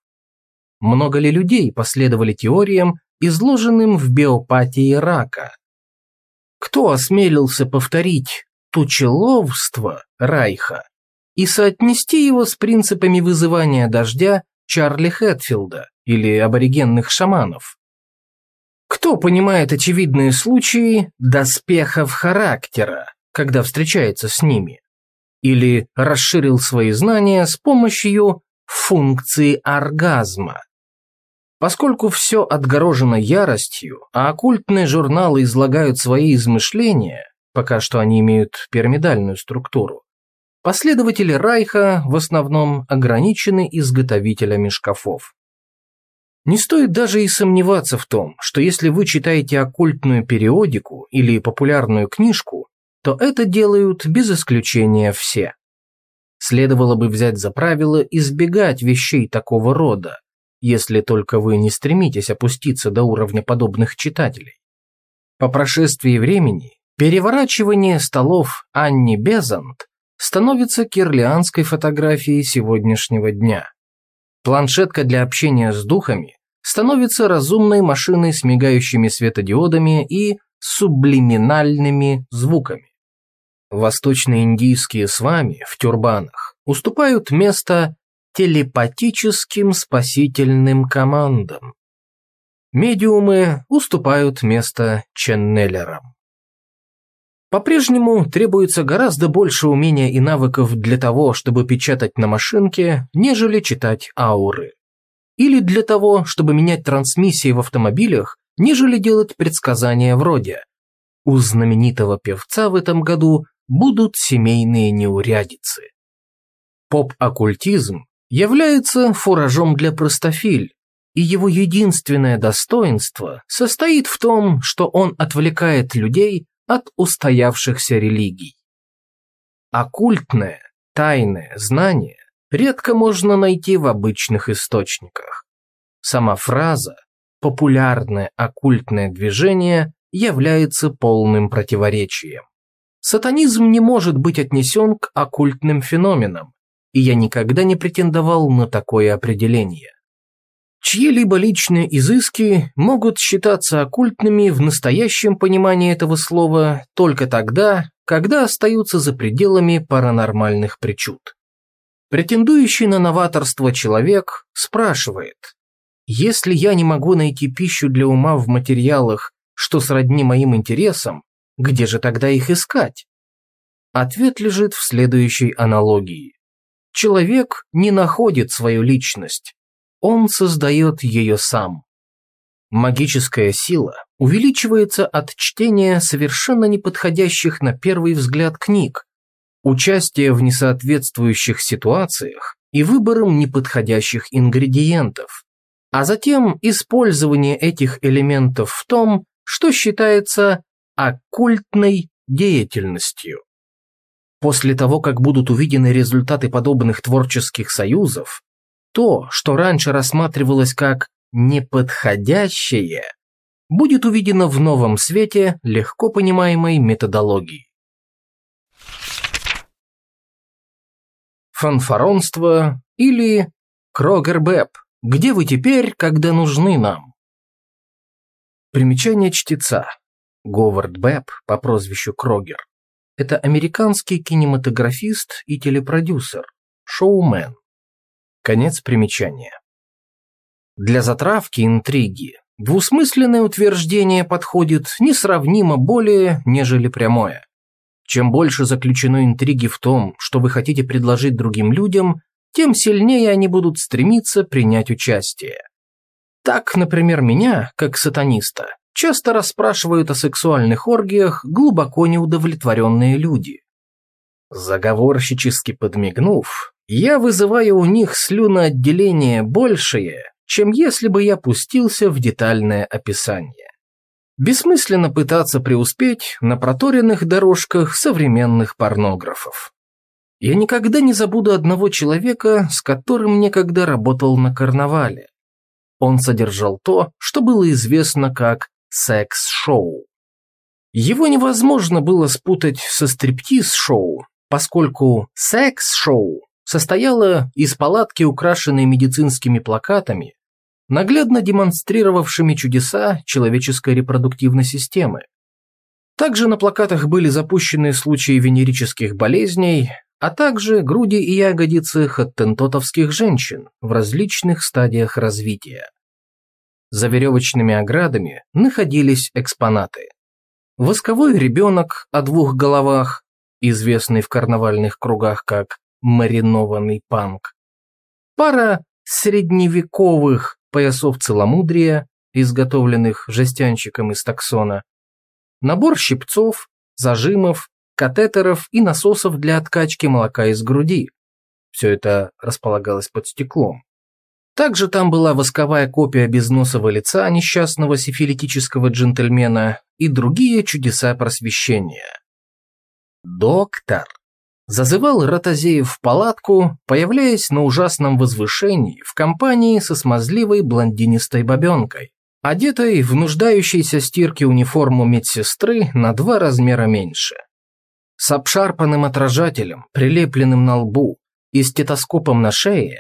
Много ли людей последовали теориям, изложенным в биопатии рака. Кто осмелился повторить тучеловство Райха и соотнести его с принципами вызывания дождя Чарли Хэтфилда или аборигенных шаманов? Кто понимает очевидные случаи доспехов характера, когда встречается с ними? Или расширил свои знания с помощью функции оргазма? Поскольку все отгорожено яростью, а оккультные журналы излагают свои измышления, пока что они имеют пирамидальную структуру, последователи Райха в основном ограничены изготовителями шкафов. Не стоит даже и сомневаться в том, что если вы читаете оккультную периодику или популярную книжку, то это делают без исключения все. Следовало бы взять за правило избегать вещей такого рода, если только вы не стремитесь опуститься до уровня подобных читателей. По прошествии времени переворачивание столов Анни Безант становится кирлианской фотографией сегодняшнего дня. Планшетка для общения с духами становится разумной машиной с мигающими светодиодами и сублиминальными звуками. Восточноиндийские свами в тюрбанах уступают место телепатическим спасительным командам. Медиумы уступают место ченнелерам. По-прежнему требуется гораздо больше умения и навыков для того, чтобы печатать на машинке, нежели читать ауры. Или для того, чтобы менять трансмиссии в автомобилях, нежели делать предсказания вроде «У знаменитого певца в этом году будут семейные неурядицы». Поп-оккультизм является фуражом для простофиль, и его единственное достоинство состоит в том, что он отвлекает людей от устоявшихся религий. Оккультное, тайное знание редко можно найти в обычных источниках. Сама фраза «популярное оккультное движение» является полным противоречием. Сатанизм не может быть отнесен к оккультным феноменам, и я никогда не претендовал на такое определение. Чьи-либо личные изыски могут считаться оккультными в настоящем понимании этого слова только тогда, когда остаются за пределами паранормальных причуд. Претендующий на новаторство человек спрашивает, если я не могу найти пищу для ума в материалах, что сродни моим интересам, где же тогда их искать? Ответ лежит в следующей аналогии. Человек не находит свою личность, он создает ее сам. Магическая сила увеличивается от чтения совершенно неподходящих на первый взгляд книг, участия в несоответствующих ситуациях и выбором неподходящих ингредиентов, а затем использование этих элементов в том, что считается оккультной деятельностью. После того, как будут увидены результаты подобных творческих союзов, то, что раньше рассматривалось как неподходящее, будет увидено в новом свете легко понимаемой методологии. Фанфаронство или Крогер-Бэб, где вы теперь, когда нужны нам? Примечание чтеца. Говард Бэб по прозвищу Крогер. Это американский кинематографист и телепродюсер, шоумен. Конец примечания. Для затравки интриги двусмысленное утверждение подходит несравнимо более, нежели прямое. Чем больше заключено интриги в том, что вы хотите предложить другим людям, тем сильнее они будут стремиться принять участие. Так, например, меня, как сатаниста, часто расспрашивают о сексуальных оргиях глубоко неудовлетворенные люди. Заговорщически подмигнув, я вызываю у них слюноотделение большее, чем если бы я пустился в детальное описание. Бессмысленно пытаться преуспеть на проторенных дорожках современных порнографов. Я никогда не забуду одного человека, с которым некогда работал на карнавале. Он содержал то, что было известно как секс-шоу. Его невозможно было спутать со стриптиз-шоу, поскольку секс-шоу состояла из палатки, украшенной медицинскими плакатами, наглядно демонстрировавшими чудеса человеческой репродуктивной системы. Также на плакатах были запущены случаи венерических болезней, а также груди и ягодицы хаттентотовских женщин в различных стадиях развития. За веревочными оградами находились экспонаты. Восковой ребенок о двух головах, известный в карнавальных кругах как маринованный панк. Пара средневековых поясов целомудрия, изготовленных жестянщиком из таксона, набор щипцов, зажимов, катетеров и насосов для откачки молока из груди. Все это располагалось под стеклом. Также там была восковая копия безносого лица несчастного сифилитического джентльмена и другие чудеса просвещения. Доктор зазывал Ротозеев в палатку, появляясь на ужасном возвышении в компании со смазливой блондинистой бабенкой, одетой в нуждающейся стирке униформу медсестры на два размера меньше. С обшарпанным отражателем, прилепленным на лбу и стетоскопом на шее,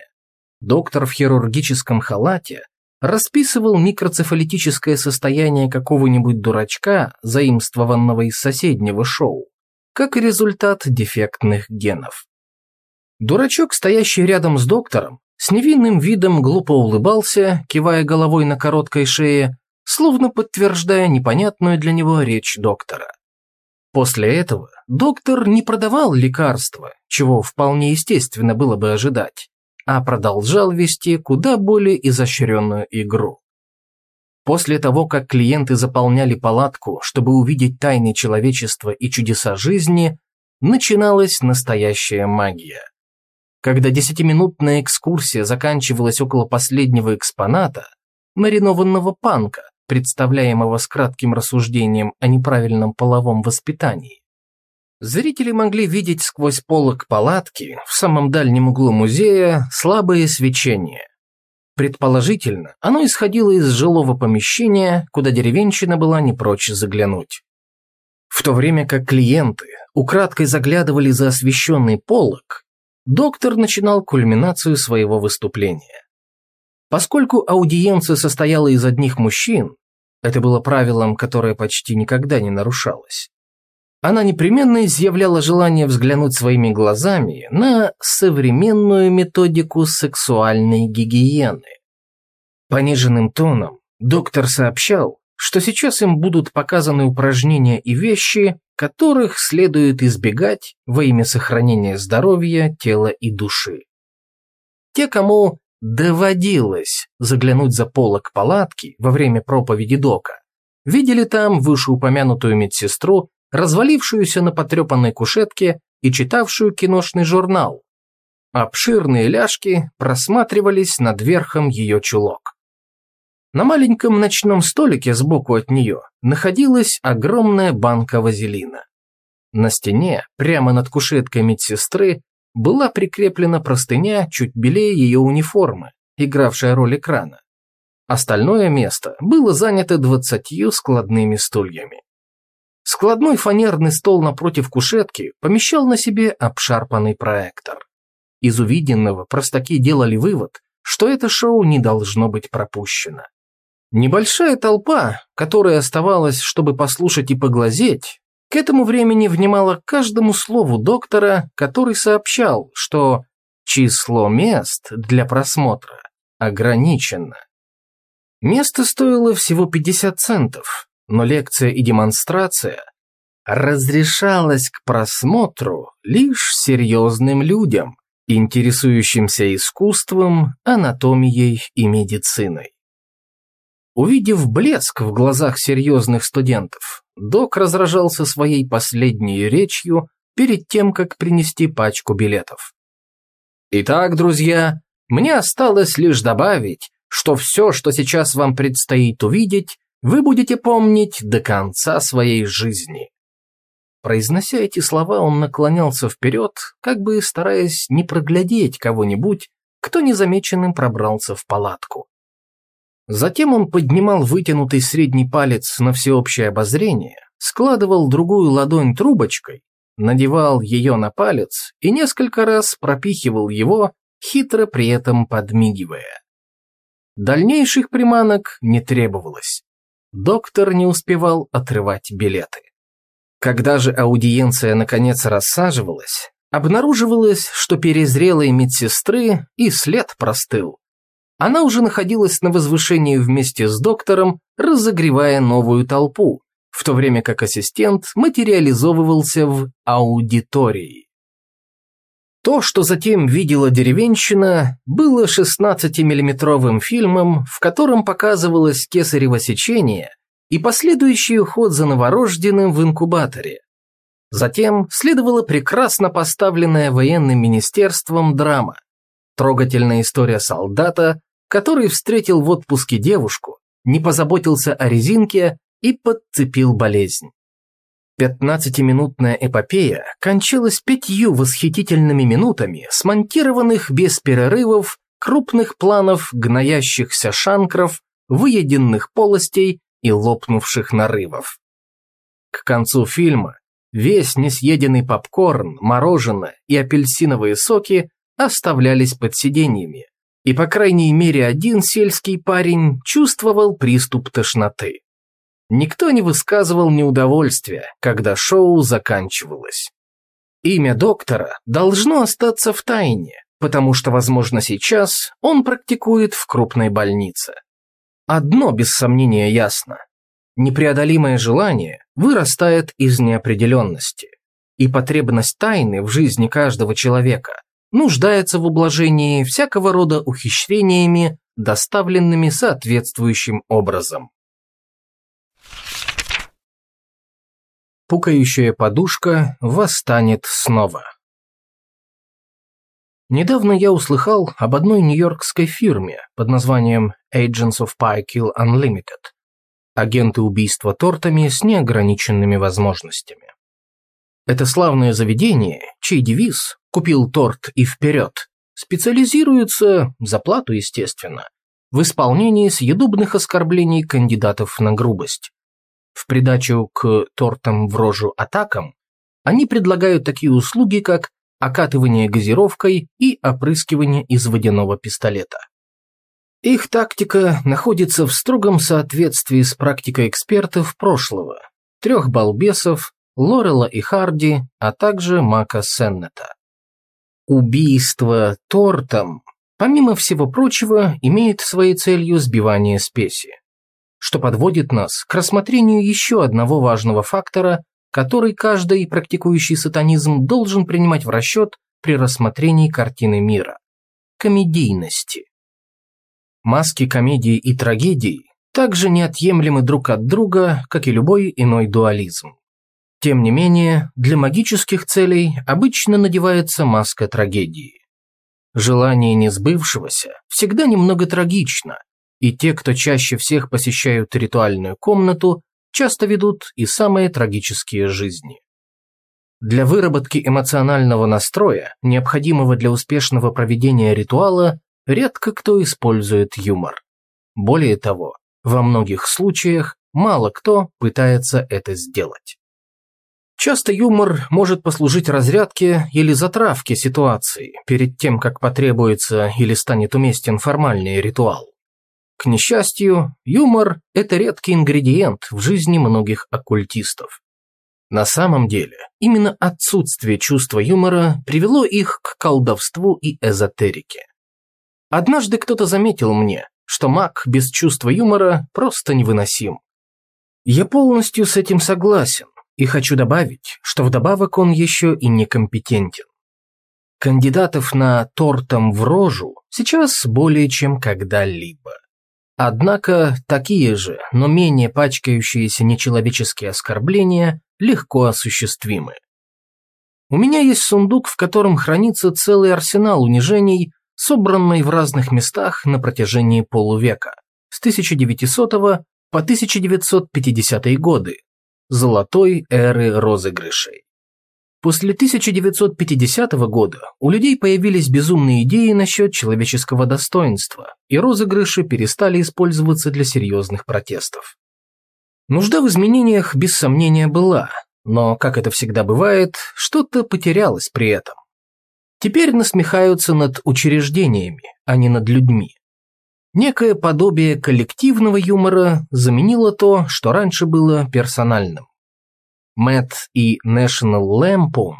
доктор в хирургическом халате расписывал микроцефалитическое состояние какого-нибудь дурачка, заимствованного из соседнего шоу как результат дефектных генов. Дурачок, стоящий рядом с доктором, с невинным видом глупо улыбался, кивая головой на короткой шее, словно подтверждая непонятную для него речь доктора. После этого доктор не продавал лекарства, чего вполне естественно было бы ожидать, а продолжал вести куда более изощренную игру. После того, как клиенты заполняли палатку, чтобы увидеть тайны человечества и чудеса жизни, начиналась настоящая магия. Когда десятиминутная экскурсия заканчивалась около последнего экспоната, маринованного панка, представляемого с кратким рассуждением о неправильном половом воспитании. Зрители могли видеть сквозь полок палатки в самом дальнем углу музея слабое свечение. Предположительно, оно исходило из жилого помещения, куда деревенщина была не прочь заглянуть. В то время как клиенты украдкой заглядывали за освещенный полок, доктор начинал кульминацию своего выступления. Поскольку аудиенция состояла из одних мужчин, это было правилом, которое почти никогда не нарушалось. Она непременно изъявляла желание взглянуть своими глазами на современную методику сексуальной гигиены. Пониженным тоном доктор сообщал, что сейчас им будут показаны упражнения и вещи, которых следует избегать во имя сохранения здоровья тела и души. Те, кому доводилось заглянуть за полок палатки во время проповеди Дока, видели там вышеупомянутую медсестру, развалившуюся на потрепанной кушетке и читавшую киношный журнал. Обширные ляжки просматривались над верхом ее чулок. На маленьком ночном столике сбоку от нее находилась огромная банка вазелина. На стене, прямо над кушеткой медсестры, была прикреплена простыня чуть белее ее униформы, игравшая роль экрана. Остальное место было занято двадцатью складными стульями. Складной фанерный стол напротив кушетки помещал на себе обшарпанный проектор. Из увиденного простаки делали вывод, что это шоу не должно быть пропущено. Небольшая толпа, которая оставалась, чтобы послушать и поглазеть, к этому времени внимала каждому слову доктора, который сообщал, что число мест для просмотра ограничено. Место стоило всего 50 центов, но лекция и демонстрация разрешалась к просмотру лишь серьезным людям, интересующимся искусством, анатомией и медициной. Увидев блеск в глазах серьезных студентов, док разражался своей последней речью перед тем, как принести пачку билетов. Итак, друзья, мне осталось лишь добавить, что все, что сейчас вам предстоит увидеть, вы будете помнить до конца своей жизни. Произнося эти слова, он наклонялся вперед, как бы стараясь не проглядеть кого-нибудь, кто незамеченным пробрался в палатку. Затем он поднимал вытянутый средний палец на всеобщее обозрение, складывал другую ладонь трубочкой, надевал ее на палец и несколько раз пропихивал его, хитро при этом подмигивая. Дальнейших приманок не требовалось. Доктор не успевал отрывать билеты. Когда же аудиенция наконец рассаживалась, обнаруживалось, что перезрелой медсестры и след простыл. Она уже находилась на возвышении вместе с доктором, разогревая новую толпу, в то время как ассистент материализовывался в аудитории. То, что затем видела деревенщина, было 16-миллиметровым фильмом, в котором показывалось кесарево сечение и последующий уход за новорожденным в инкубаторе. Затем следовала прекрасно поставленная военным министерством драма. Трогательная история солдата, который встретил в отпуске девушку, не позаботился о резинке и подцепил болезнь. Пятнадцатиминутная эпопея кончилась пятью восхитительными минутами, смонтированных без перерывов, крупных планов гноящихся шанкров, выеденных полостей и лопнувших нарывов. К концу фильма весь несъеденный попкорн, мороженое и апельсиновые соки оставлялись под сиденьями, и по крайней мере один сельский парень чувствовал приступ тошноты. Никто не высказывал неудовольствия, когда шоу заканчивалось. Имя доктора должно остаться в тайне, потому что, возможно, сейчас он практикует в крупной больнице. Одно без сомнения ясно. Непреодолимое желание вырастает из неопределенности, и потребность тайны в жизни каждого человека нуждается в ублажении всякого рода ухищрениями, доставленными соответствующим образом. Пукающая подушка восстанет снова. Недавно я услыхал об одной нью-йоркской фирме под названием Agents of Pie Kill Unlimited. агенты убийства тортами с неограниченными возможностями. Это славное заведение, чей девиз «Купил торт и вперед» специализируется, за плату естественно, в исполнении съедобных оскорблений кандидатов на грубость. В придачу к тортам в рожу атакам они предлагают такие услуги, как окатывание газировкой и опрыскивание из водяного пистолета. Их тактика находится в строгом соответствии с практикой экспертов прошлого, трех балбесов, Лорела и Харди, а также Мака Сеннета. Убийство тортом, помимо всего прочего, имеет своей целью сбивание спеси, что подводит нас к рассмотрению еще одного важного фактора, который каждый практикующий сатанизм должен принимать в расчет при рассмотрении картины мира – комедийности. Маски комедии и трагедии также неотъемлемы друг от друга, как и любой иной дуализм. Тем не менее, для магических целей обычно надевается маска трагедии. Желание несбывшегося всегда немного трагично, и те, кто чаще всех посещают ритуальную комнату, часто ведут и самые трагические жизни. Для выработки эмоционального настроя, необходимого для успешного проведения ритуала, редко кто использует юмор. Более того, во многих случаях мало кто пытается это сделать. Часто юмор может послужить разрядке или затравке ситуации перед тем, как потребуется или станет уместен формальный ритуал. К несчастью, юмор – это редкий ингредиент в жизни многих оккультистов. На самом деле, именно отсутствие чувства юмора привело их к колдовству и эзотерике. Однажды кто-то заметил мне, что маг без чувства юмора просто невыносим. Я полностью с этим согласен, и хочу добавить, что вдобавок он еще и некомпетентен. Кандидатов на тортом в рожу сейчас более чем когда-либо. Однако такие же, но менее пачкающиеся нечеловеческие оскорбления легко осуществимы. У меня есть сундук, в котором хранится целый арсенал унижений, собранный в разных местах на протяжении полувека, с 1900 по 1950 годы, золотой эры розыгрышей. После 1950 года у людей появились безумные идеи насчет человеческого достоинства, и розыгрыши перестали использоваться для серьезных протестов. Нужда в изменениях без сомнения была, но, как это всегда бывает, что-то потерялось при этом. Теперь насмехаются над учреждениями, а не над людьми. Некое подобие коллективного юмора заменило то, что раньше было персональным. Мэтт и National Lampoon,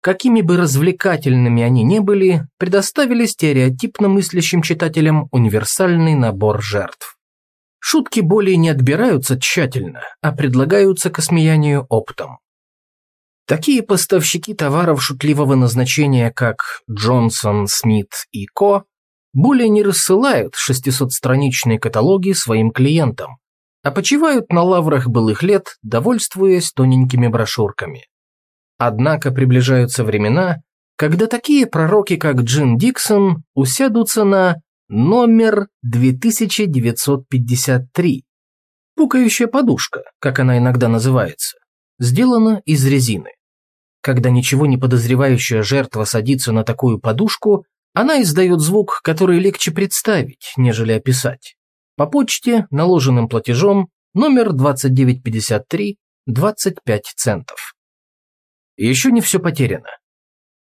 какими бы развлекательными они ни были, предоставили стереотипно мыслящим читателям универсальный набор жертв. Шутки более не отбираются тщательно, а предлагаются к осмеянию оптом. Такие поставщики товаров шутливого назначения, как Джонсон, Смит и Ко, более не рассылают 600-страничные каталоги своим клиентам, а почивают на лаврах былых лет, довольствуясь тоненькими брошюрками. Однако приближаются времена, когда такие пророки, как Джин Диксон, усядутся на номер 2953. Пукающая подушка, как она иногда называется, сделана из резины. Когда ничего не подозревающая жертва садится на такую подушку, она издает звук, который легче представить, нежели описать. По почте наложенным платежом номер 2953 25 центов. Еще не все потеряно.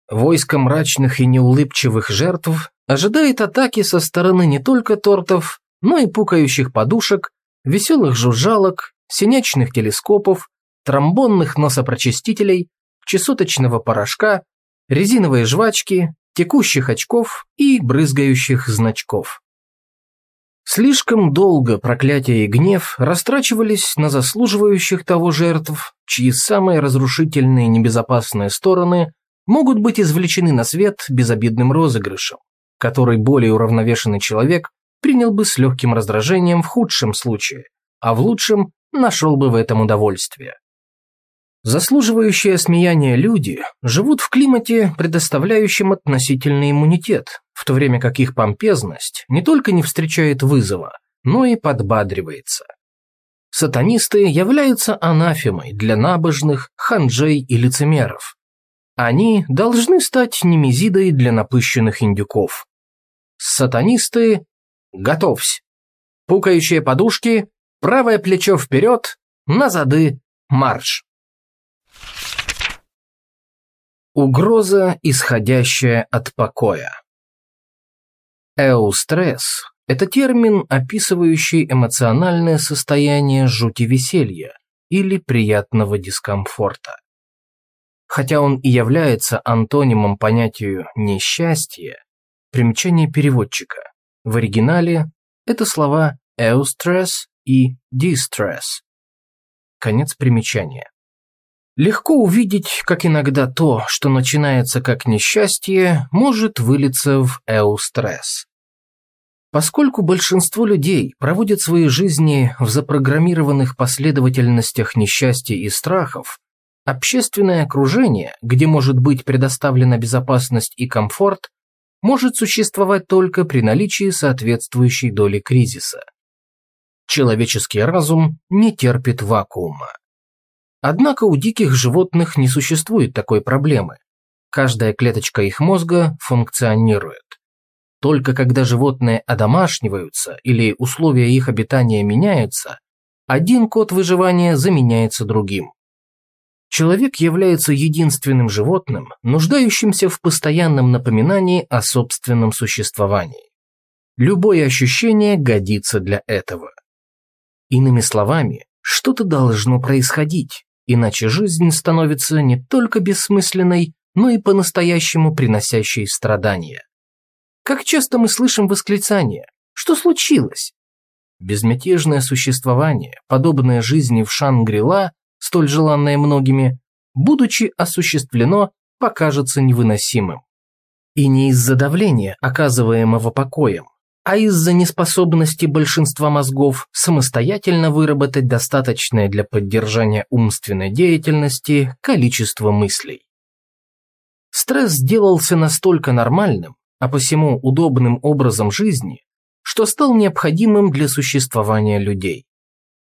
Войско мрачных и неулыбчивых жертв ожидает атаки со стороны не только тортов, но и пукающих подушек, веселых жужжалок, синячных телескопов, тромбонных носопрочистителей, чесоточного порошка, резиновой жвачки, текущих очков и брызгающих значков. Слишком долго проклятие и гнев растрачивались на заслуживающих того жертв, чьи самые разрушительные небезопасные стороны могут быть извлечены на свет безобидным розыгрышем, который более уравновешенный человек принял бы с легким раздражением в худшем случае, а в лучшем нашел бы в этом удовольствие. Заслуживающие смеяния люди живут в климате, предоставляющем относительный иммунитет, в то время как их помпезность не только не встречает вызова, но и подбадривается. Сатанисты являются анафемой для набожных, ханджей и лицемеров. Они должны стать немезидой для напыщенных индюков. Сатанисты, готовься. Пукающие подушки, правое плечо вперед, назады, марш. Угроза, исходящая от покоя. Эустресс – это термин, описывающий эмоциональное состояние жути веселья или приятного дискомфорта. Хотя он и является антонимом понятию «несчастье», примечание переводчика. В оригинале это слова «eustress» и «distress». Конец примечания. Легко увидеть, как иногда то, что начинается как несчастье, может вылиться в эустресс. Поскольку большинство людей проводят свои жизни в запрограммированных последовательностях несчастья и страхов, общественное окружение, где может быть предоставлена безопасность и комфорт, может существовать только при наличии соответствующей доли кризиса. Человеческий разум не терпит вакуума. Однако у диких животных не существует такой проблемы. Каждая клеточка их мозга функционирует. Только когда животные одомашниваются или условия их обитания меняются, один код выживания заменяется другим. Человек является единственным животным, нуждающимся в постоянном напоминании о собственном существовании. Любое ощущение годится для этого. Иными словами, что-то должно происходить, иначе жизнь становится не только бессмысленной, но и по-настоящему приносящей страдания. Как часто мы слышим восклицание «Что случилось?». Безмятежное существование, подобное жизни в Шангрила, столь желанное многими, будучи осуществлено, покажется невыносимым. И не из-за давления, оказываемого покоем, а из-за неспособности большинства мозгов самостоятельно выработать достаточное для поддержания умственной деятельности количество мыслей. Стресс сделался настолько нормальным, а посему удобным образом жизни, что стал необходимым для существования людей.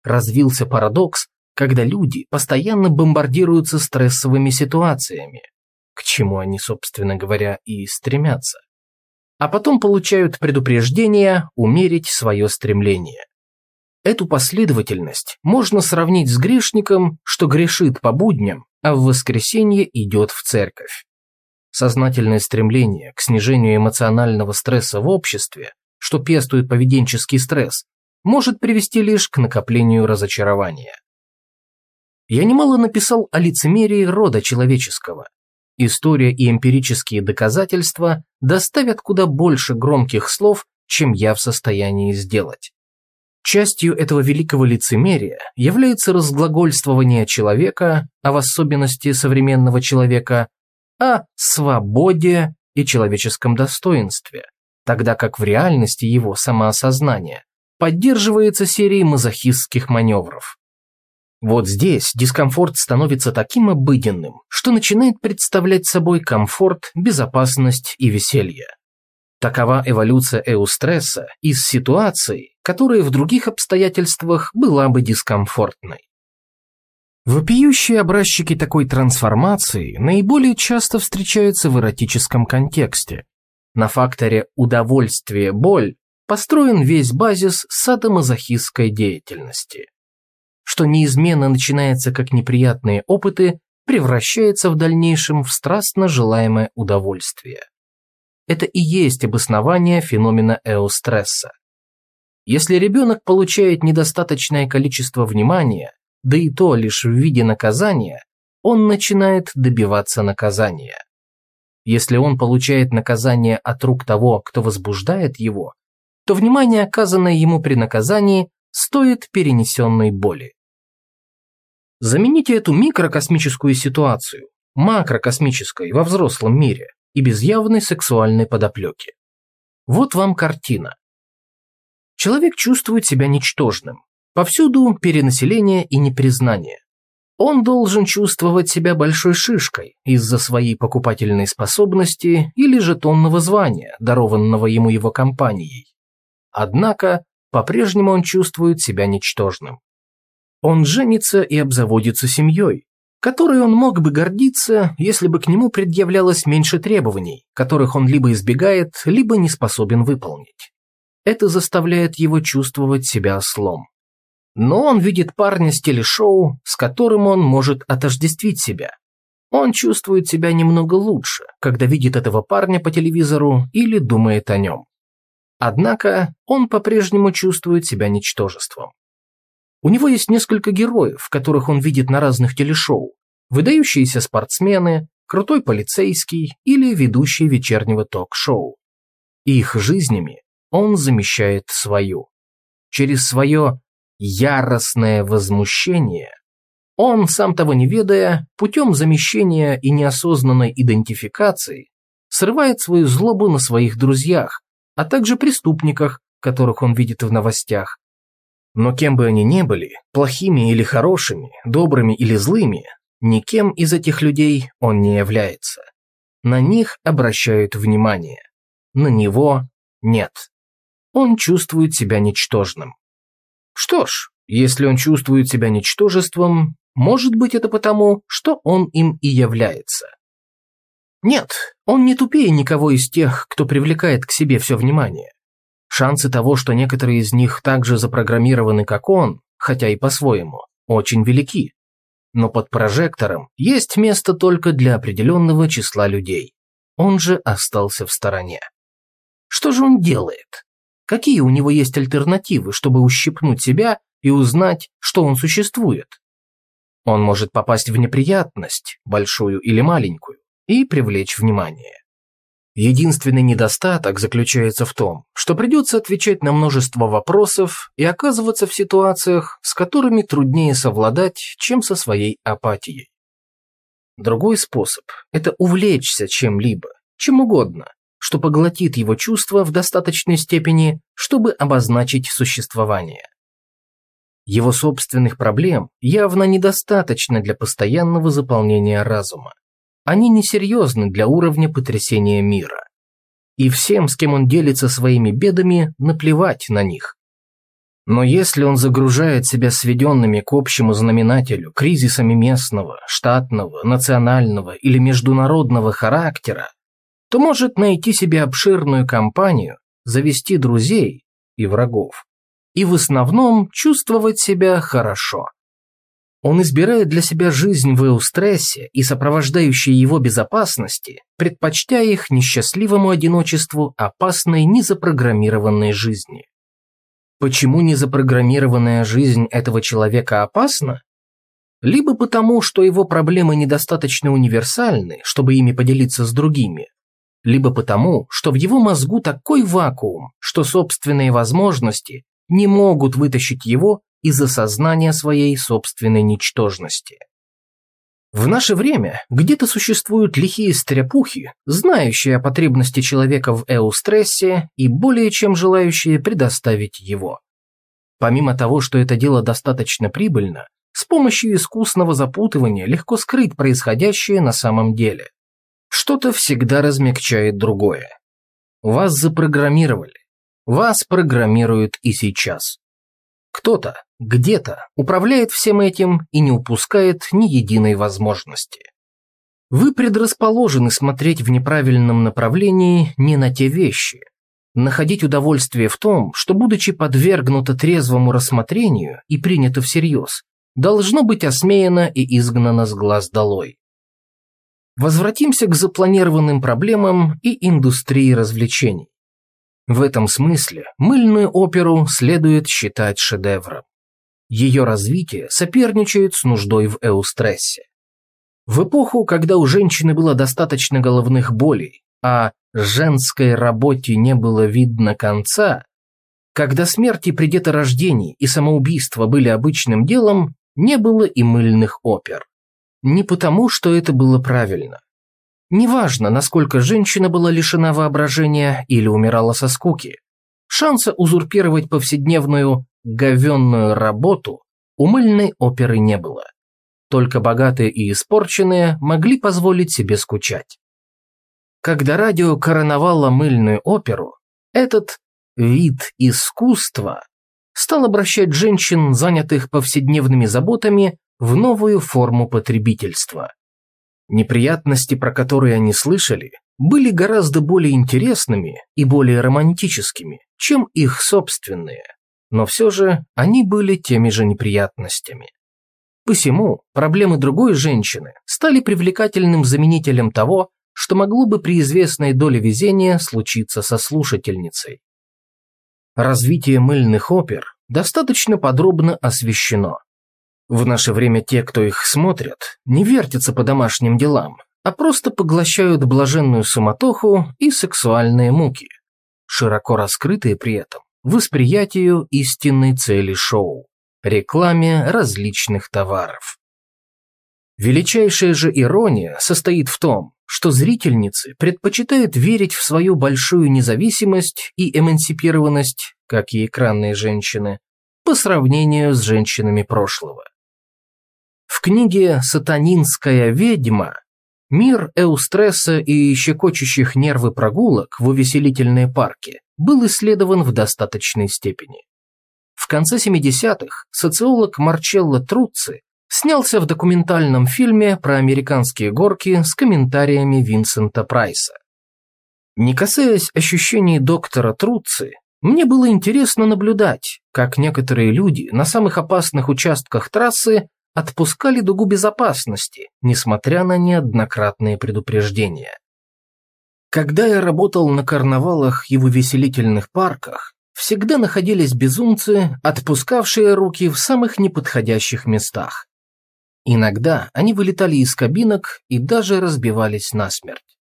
Развился парадокс, когда люди постоянно бомбардируются стрессовыми ситуациями, к чему они, собственно говоря, и стремятся а потом получают предупреждение умерить свое стремление. Эту последовательность можно сравнить с грешником, что грешит по будням, а в воскресенье идет в церковь. Сознательное стремление к снижению эмоционального стресса в обществе, что пестует поведенческий стресс, может привести лишь к накоплению разочарования. Я немало написал о лицемерии рода человеческого, История и эмпирические доказательства доставят куда больше громких слов, чем я в состоянии сделать. Частью этого великого лицемерия является разглагольствование человека, а в особенности современного человека, о свободе и человеческом достоинстве, тогда как в реальности его самоосознание поддерживается серией мазохистских маневров. Вот здесь дискомфорт становится таким обыденным, что начинает представлять собой комфорт, безопасность и веселье. Такова эволюция эустресса из ситуации, которая в других обстоятельствах была бы дискомфортной. Вопиющие образчики такой трансформации наиболее часто встречаются в эротическом контексте. На факторе удовольствие-боль построен весь базис садомазохистской деятельности что неизменно начинается как неприятные опыты, превращается в дальнейшем в страстно желаемое удовольствие. Это и есть обоснование феномена эостресса. Если ребенок получает недостаточное количество внимания, да и то лишь в виде наказания, он начинает добиваться наказания. Если он получает наказание от рук того, кто возбуждает его, то внимание, оказанное ему при наказании, стоит перенесенной боли. Замените эту микрокосмическую ситуацию макрокосмической во взрослом мире и без явной сексуальной подоплеки. Вот вам картина. Человек чувствует себя ничтожным. Повсюду перенаселение и непризнание. Он должен чувствовать себя большой шишкой из-за своей покупательной способности или жетонного звания, дарованного ему его компанией. Однако, по-прежнему он чувствует себя ничтожным. Он женится и обзаводится семьей, которой он мог бы гордиться, если бы к нему предъявлялось меньше требований, которых он либо избегает, либо не способен выполнить. Это заставляет его чувствовать себя ослом. Но он видит парня с телешоу, с которым он может отождествить себя. Он чувствует себя немного лучше, когда видит этого парня по телевизору или думает о нем. Однако он по-прежнему чувствует себя ничтожеством. У него есть несколько героев, которых он видит на разных телешоу. Выдающиеся спортсмены, крутой полицейский или ведущий вечернего ток-шоу. Их жизнями он замещает свою. Через свое яростное возмущение он, сам того не ведая, путем замещения и неосознанной идентификации срывает свою злобу на своих друзьях, а также преступниках, которых он видит в новостях. Но кем бы они ни были, плохими или хорошими, добрыми или злыми, никем из этих людей он не является. На них обращают внимание. На него нет. Он чувствует себя ничтожным. Что ж, если он чувствует себя ничтожеством, может быть это потому, что он им и является. Нет, он не тупее никого из тех, кто привлекает к себе все внимание. Шансы того, что некоторые из них также запрограммированы, как он, хотя и по-своему, очень велики. Но под прожектором есть место только для определенного числа людей. Он же остался в стороне. Что же он делает? Какие у него есть альтернативы, чтобы ущипнуть себя и узнать, что он существует? Он может попасть в неприятность, большую или маленькую, и привлечь внимание. Единственный недостаток заключается в том, что придется отвечать на множество вопросов и оказываться в ситуациях, с которыми труднее совладать, чем со своей апатией. Другой способ – это увлечься чем-либо, чем угодно, что поглотит его чувства в достаточной степени, чтобы обозначить существование. Его собственных проблем явно недостаточно для постоянного заполнения разума они несерьезны для уровня потрясения мира. И всем, с кем он делится своими бедами, наплевать на них. Но если он загружает себя сведенными к общему знаменателю кризисами местного, штатного, национального или международного характера, то может найти себе обширную компанию, завести друзей и врагов, и в основном чувствовать себя хорошо. Он избирает для себя жизнь в эустрессе и сопровождающей его безопасности, предпочтя их несчастливому одиночеству опасной незапрограммированной жизни. Почему незапрограммированная жизнь этого человека опасна? Либо потому, что его проблемы недостаточно универсальны, чтобы ими поделиться с другими, либо потому, что в его мозгу такой вакуум, что собственные возможности не могут вытащить его из осознания своей собственной ничтожности. В наше время где-то существуют лихие стряпухи, знающие о потребности человека в эустрессе и более чем желающие предоставить его. Помимо того, что это дело достаточно прибыльно, с помощью искусного запутывания легко скрыть происходящее на самом деле. Что-то всегда размягчает другое. Вас запрограммировали. Вас программируют и сейчас. Кто-то, где-то управляет всем этим и не упускает ни единой возможности. Вы предрасположены смотреть в неправильном направлении не на те вещи, находить удовольствие в том, что, будучи подвергнуто трезвому рассмотрению и принято всерьез, должно быть осмеяно и изгнано с глаз долой. Возвратимся к запланированным проблемам и индустрии развлечений. В этом смысле мыльную оперу следует считать шедевром. Ее развитие соперничает с нуждой в эустрессе. В эпоху, когда у женщины было достаточно головных болей, а женской работе не было видно конца, когда смерти при деторождении и самоубийство были обычным делом, не было и мыльных опер. Не потому, что это было правильно. Неважно, насколько женщина была лишена воображения или умирала со скуки, шанса узурпировать повседневную говенную работу у мыльной оперы не было. Только богатые и испорченные могли позволить себе скучать. Когда радио короновало мыльную оперу, этот вид искусства стал обращать женщин, занятых повседневными заботами, в новую форму потребительства. Неприятности, про которые они слышали, были гораздо более интересными и более романтическими, чем их собственные, но все же они были теми же неприятностями. Посему проблемы другой женщины стали привлекательным заменителем того, что могло бы при известной доле везения случиться со слушательницей. Развитие мыльных опер достаточно подробно освещено. В наше время те, кто их смотрят, не вертятся по домашним делам, а просто поглощают блаженную суматоху и сексуальные муки, широко раскрытые при этом восприятию истинной цели шоу – рекламе различных товаров. Величайшая же ирония состоит в том, что зрительницы предпочитают верить в свою большую независимость и эмансипированность, как и экранные женщины, по сравнению с женщинами прошлого. В книге «Сатанинская ведьма» мир эустресса и щекочущих нервы прогулок в увеселительные парки был исследован в достаточной степени. В конце 70-х социолог Марчелло Труцци снялся в документальном фильме про американские горки с комментариями Винсента Прайса. Не касаясь ощущений доктора Труцци, мне было интересно наблюдать, как некоторые люди на самых опасных участках трассы отпускали дугу безопасности, несмотря на неоднократные предупреждения. Когда я работал на карнавалах и в увеселительных парках, всегда находились безумцы, отпускавшие руки в самых неподходящих местах. Иногда они вылетали из кабинок и даже разбивались насмерть.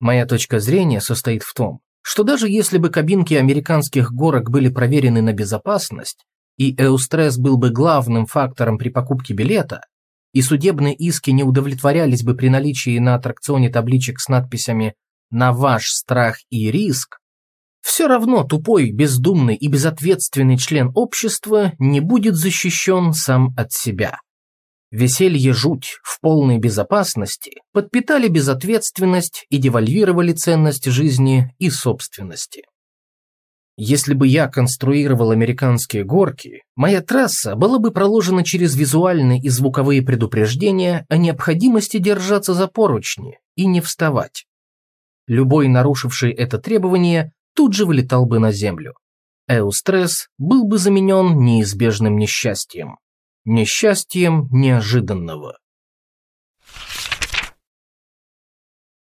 Моя точка зрения состоит в том, что даже если бы кабинки американских горок были проверены на безопасность, и эустресс был бы главным фактором при покупке билета, и судебные иски не удовлетворялись бы при наличии на аттракционе табличек с надписями «На ваш страх и риск», все равно тупой, бездумный и безответственный член общества не будет защищен сам от себя. Веселье жуть в полной безопасности подпитали безответственность и девальвировали ценность жизни и собственности. Если бы я конструировал американские горки, моя трасса была бы проложена через визуальные и звуковые предупреждения о необходимости держаться за поручни и не вставать. Любой нарушивший это требование тут же вылетал бы на землю. Эустресс был бы заменен неизбежным несчастьем. Несчастьем неожиданного.